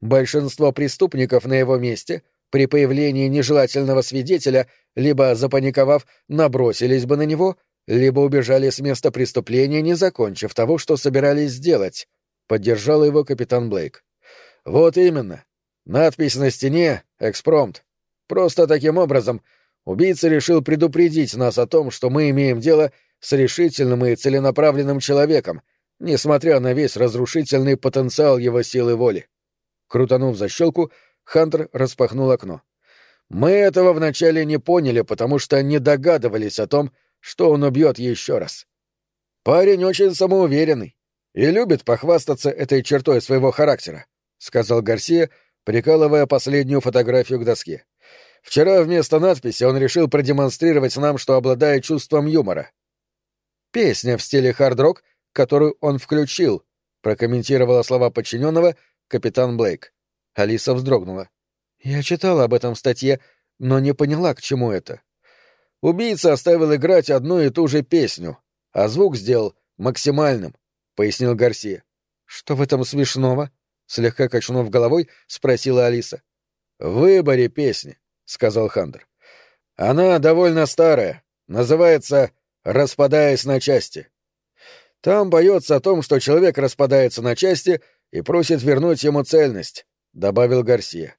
Большинство преступников на его месте при появлении нежелательного свидетеля, либо запаниковав, набросились бы на него, либо убежали с места преступления, не закончив того, что собирались сделать, — поддержал его капитан Блейк. — Вот именно. Надпись на стене — экспромт. Просто таким образом убийца решил предупредить нас о том, что мы имеем дело с решительным и целенаправленным человеком, несмотря на весь разрушительный потенциал его силы воли. Крутанув защелку, Хантер распахнул окно. Мы этого вначале не поняли, потому что не догадывались о том, что он убьет еще раз. Парень очень самоуверенный и любит похвастаться этой чертой своего характера, сказал Гарсия, прикалывая последнюю фотографию к доске. Вчера вместо надписи он решил продемонстрировать нам, что обладает чувством юмора. Песня в стиле хард-рок, которую он включил, прокомментировала слова подчиненного капитан Блейк. Алиса вздрогнула. «Я читала об этом в статье, но не поняла, к чему это». «Убийца оставил играть одну и ту же песню, а звук сделал максимальным», — пояснил Гарсия. «Что в этом смешного?» — слегка качнув головой, спросила Алиса. «В выборе песни», — сказал Хандер. «Она довольно старая, называется «Распадаясь на части». Там поется о том, что человек распадается на части — и просит вернуть ему цельность», — добавил Гарсия.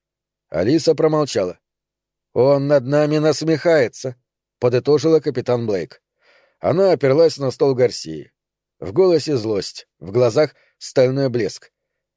Алиса промолчала. «Он над нами насмехается», — подытожила капитан Блейк. Она оперлась на стол Гарсии. В голосе злость, в глазах стальной блеск.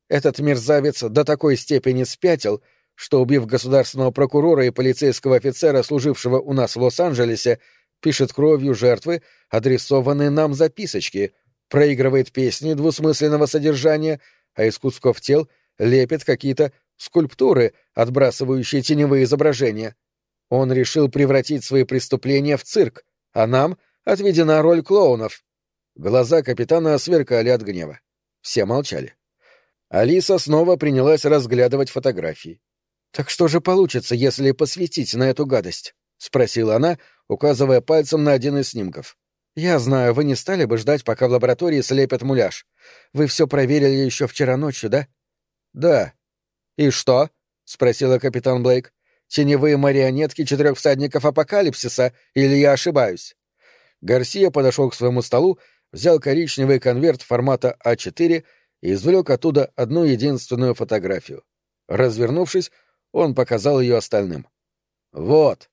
Этот мерзавец до такой степени спятил, что, убив государственного прокурора и полицейского офицера, служившего у нас в Лос-Анджелесе, пишет кровью жертвы адресованные нам записочки, проигрывает песни двусмысленного содержания, а из кусков тел лепит какие-то скульптуры, отбрасывающие теневые изображения. Он решил превратить свои преступления в цирк, а нам отведена роль клоунов. Глаза капитана сверкали от гнева. Все молчали. Алиса снова принялась разглядывать фотографии. «Так что же получится, если посветить на эту гадость?» — спросила она, указывая пальцем на один из снимков. «Я знаю, вы не стали бы ждать, пока в лаборатории слепят муляж. Вы все проверили еще вчера ночью, да?» «Да». «И что?» — спросила капитан Блейк. «Теневые марионетки четырех всадников апокалипсиса, или я ошибаюсь?» Гарсия подошел к своему столу, взял коричневый конверт формата А4 и извлек оттуда одну единственную фотографию. Развернувшись, он показал ее остальным. «Вот»,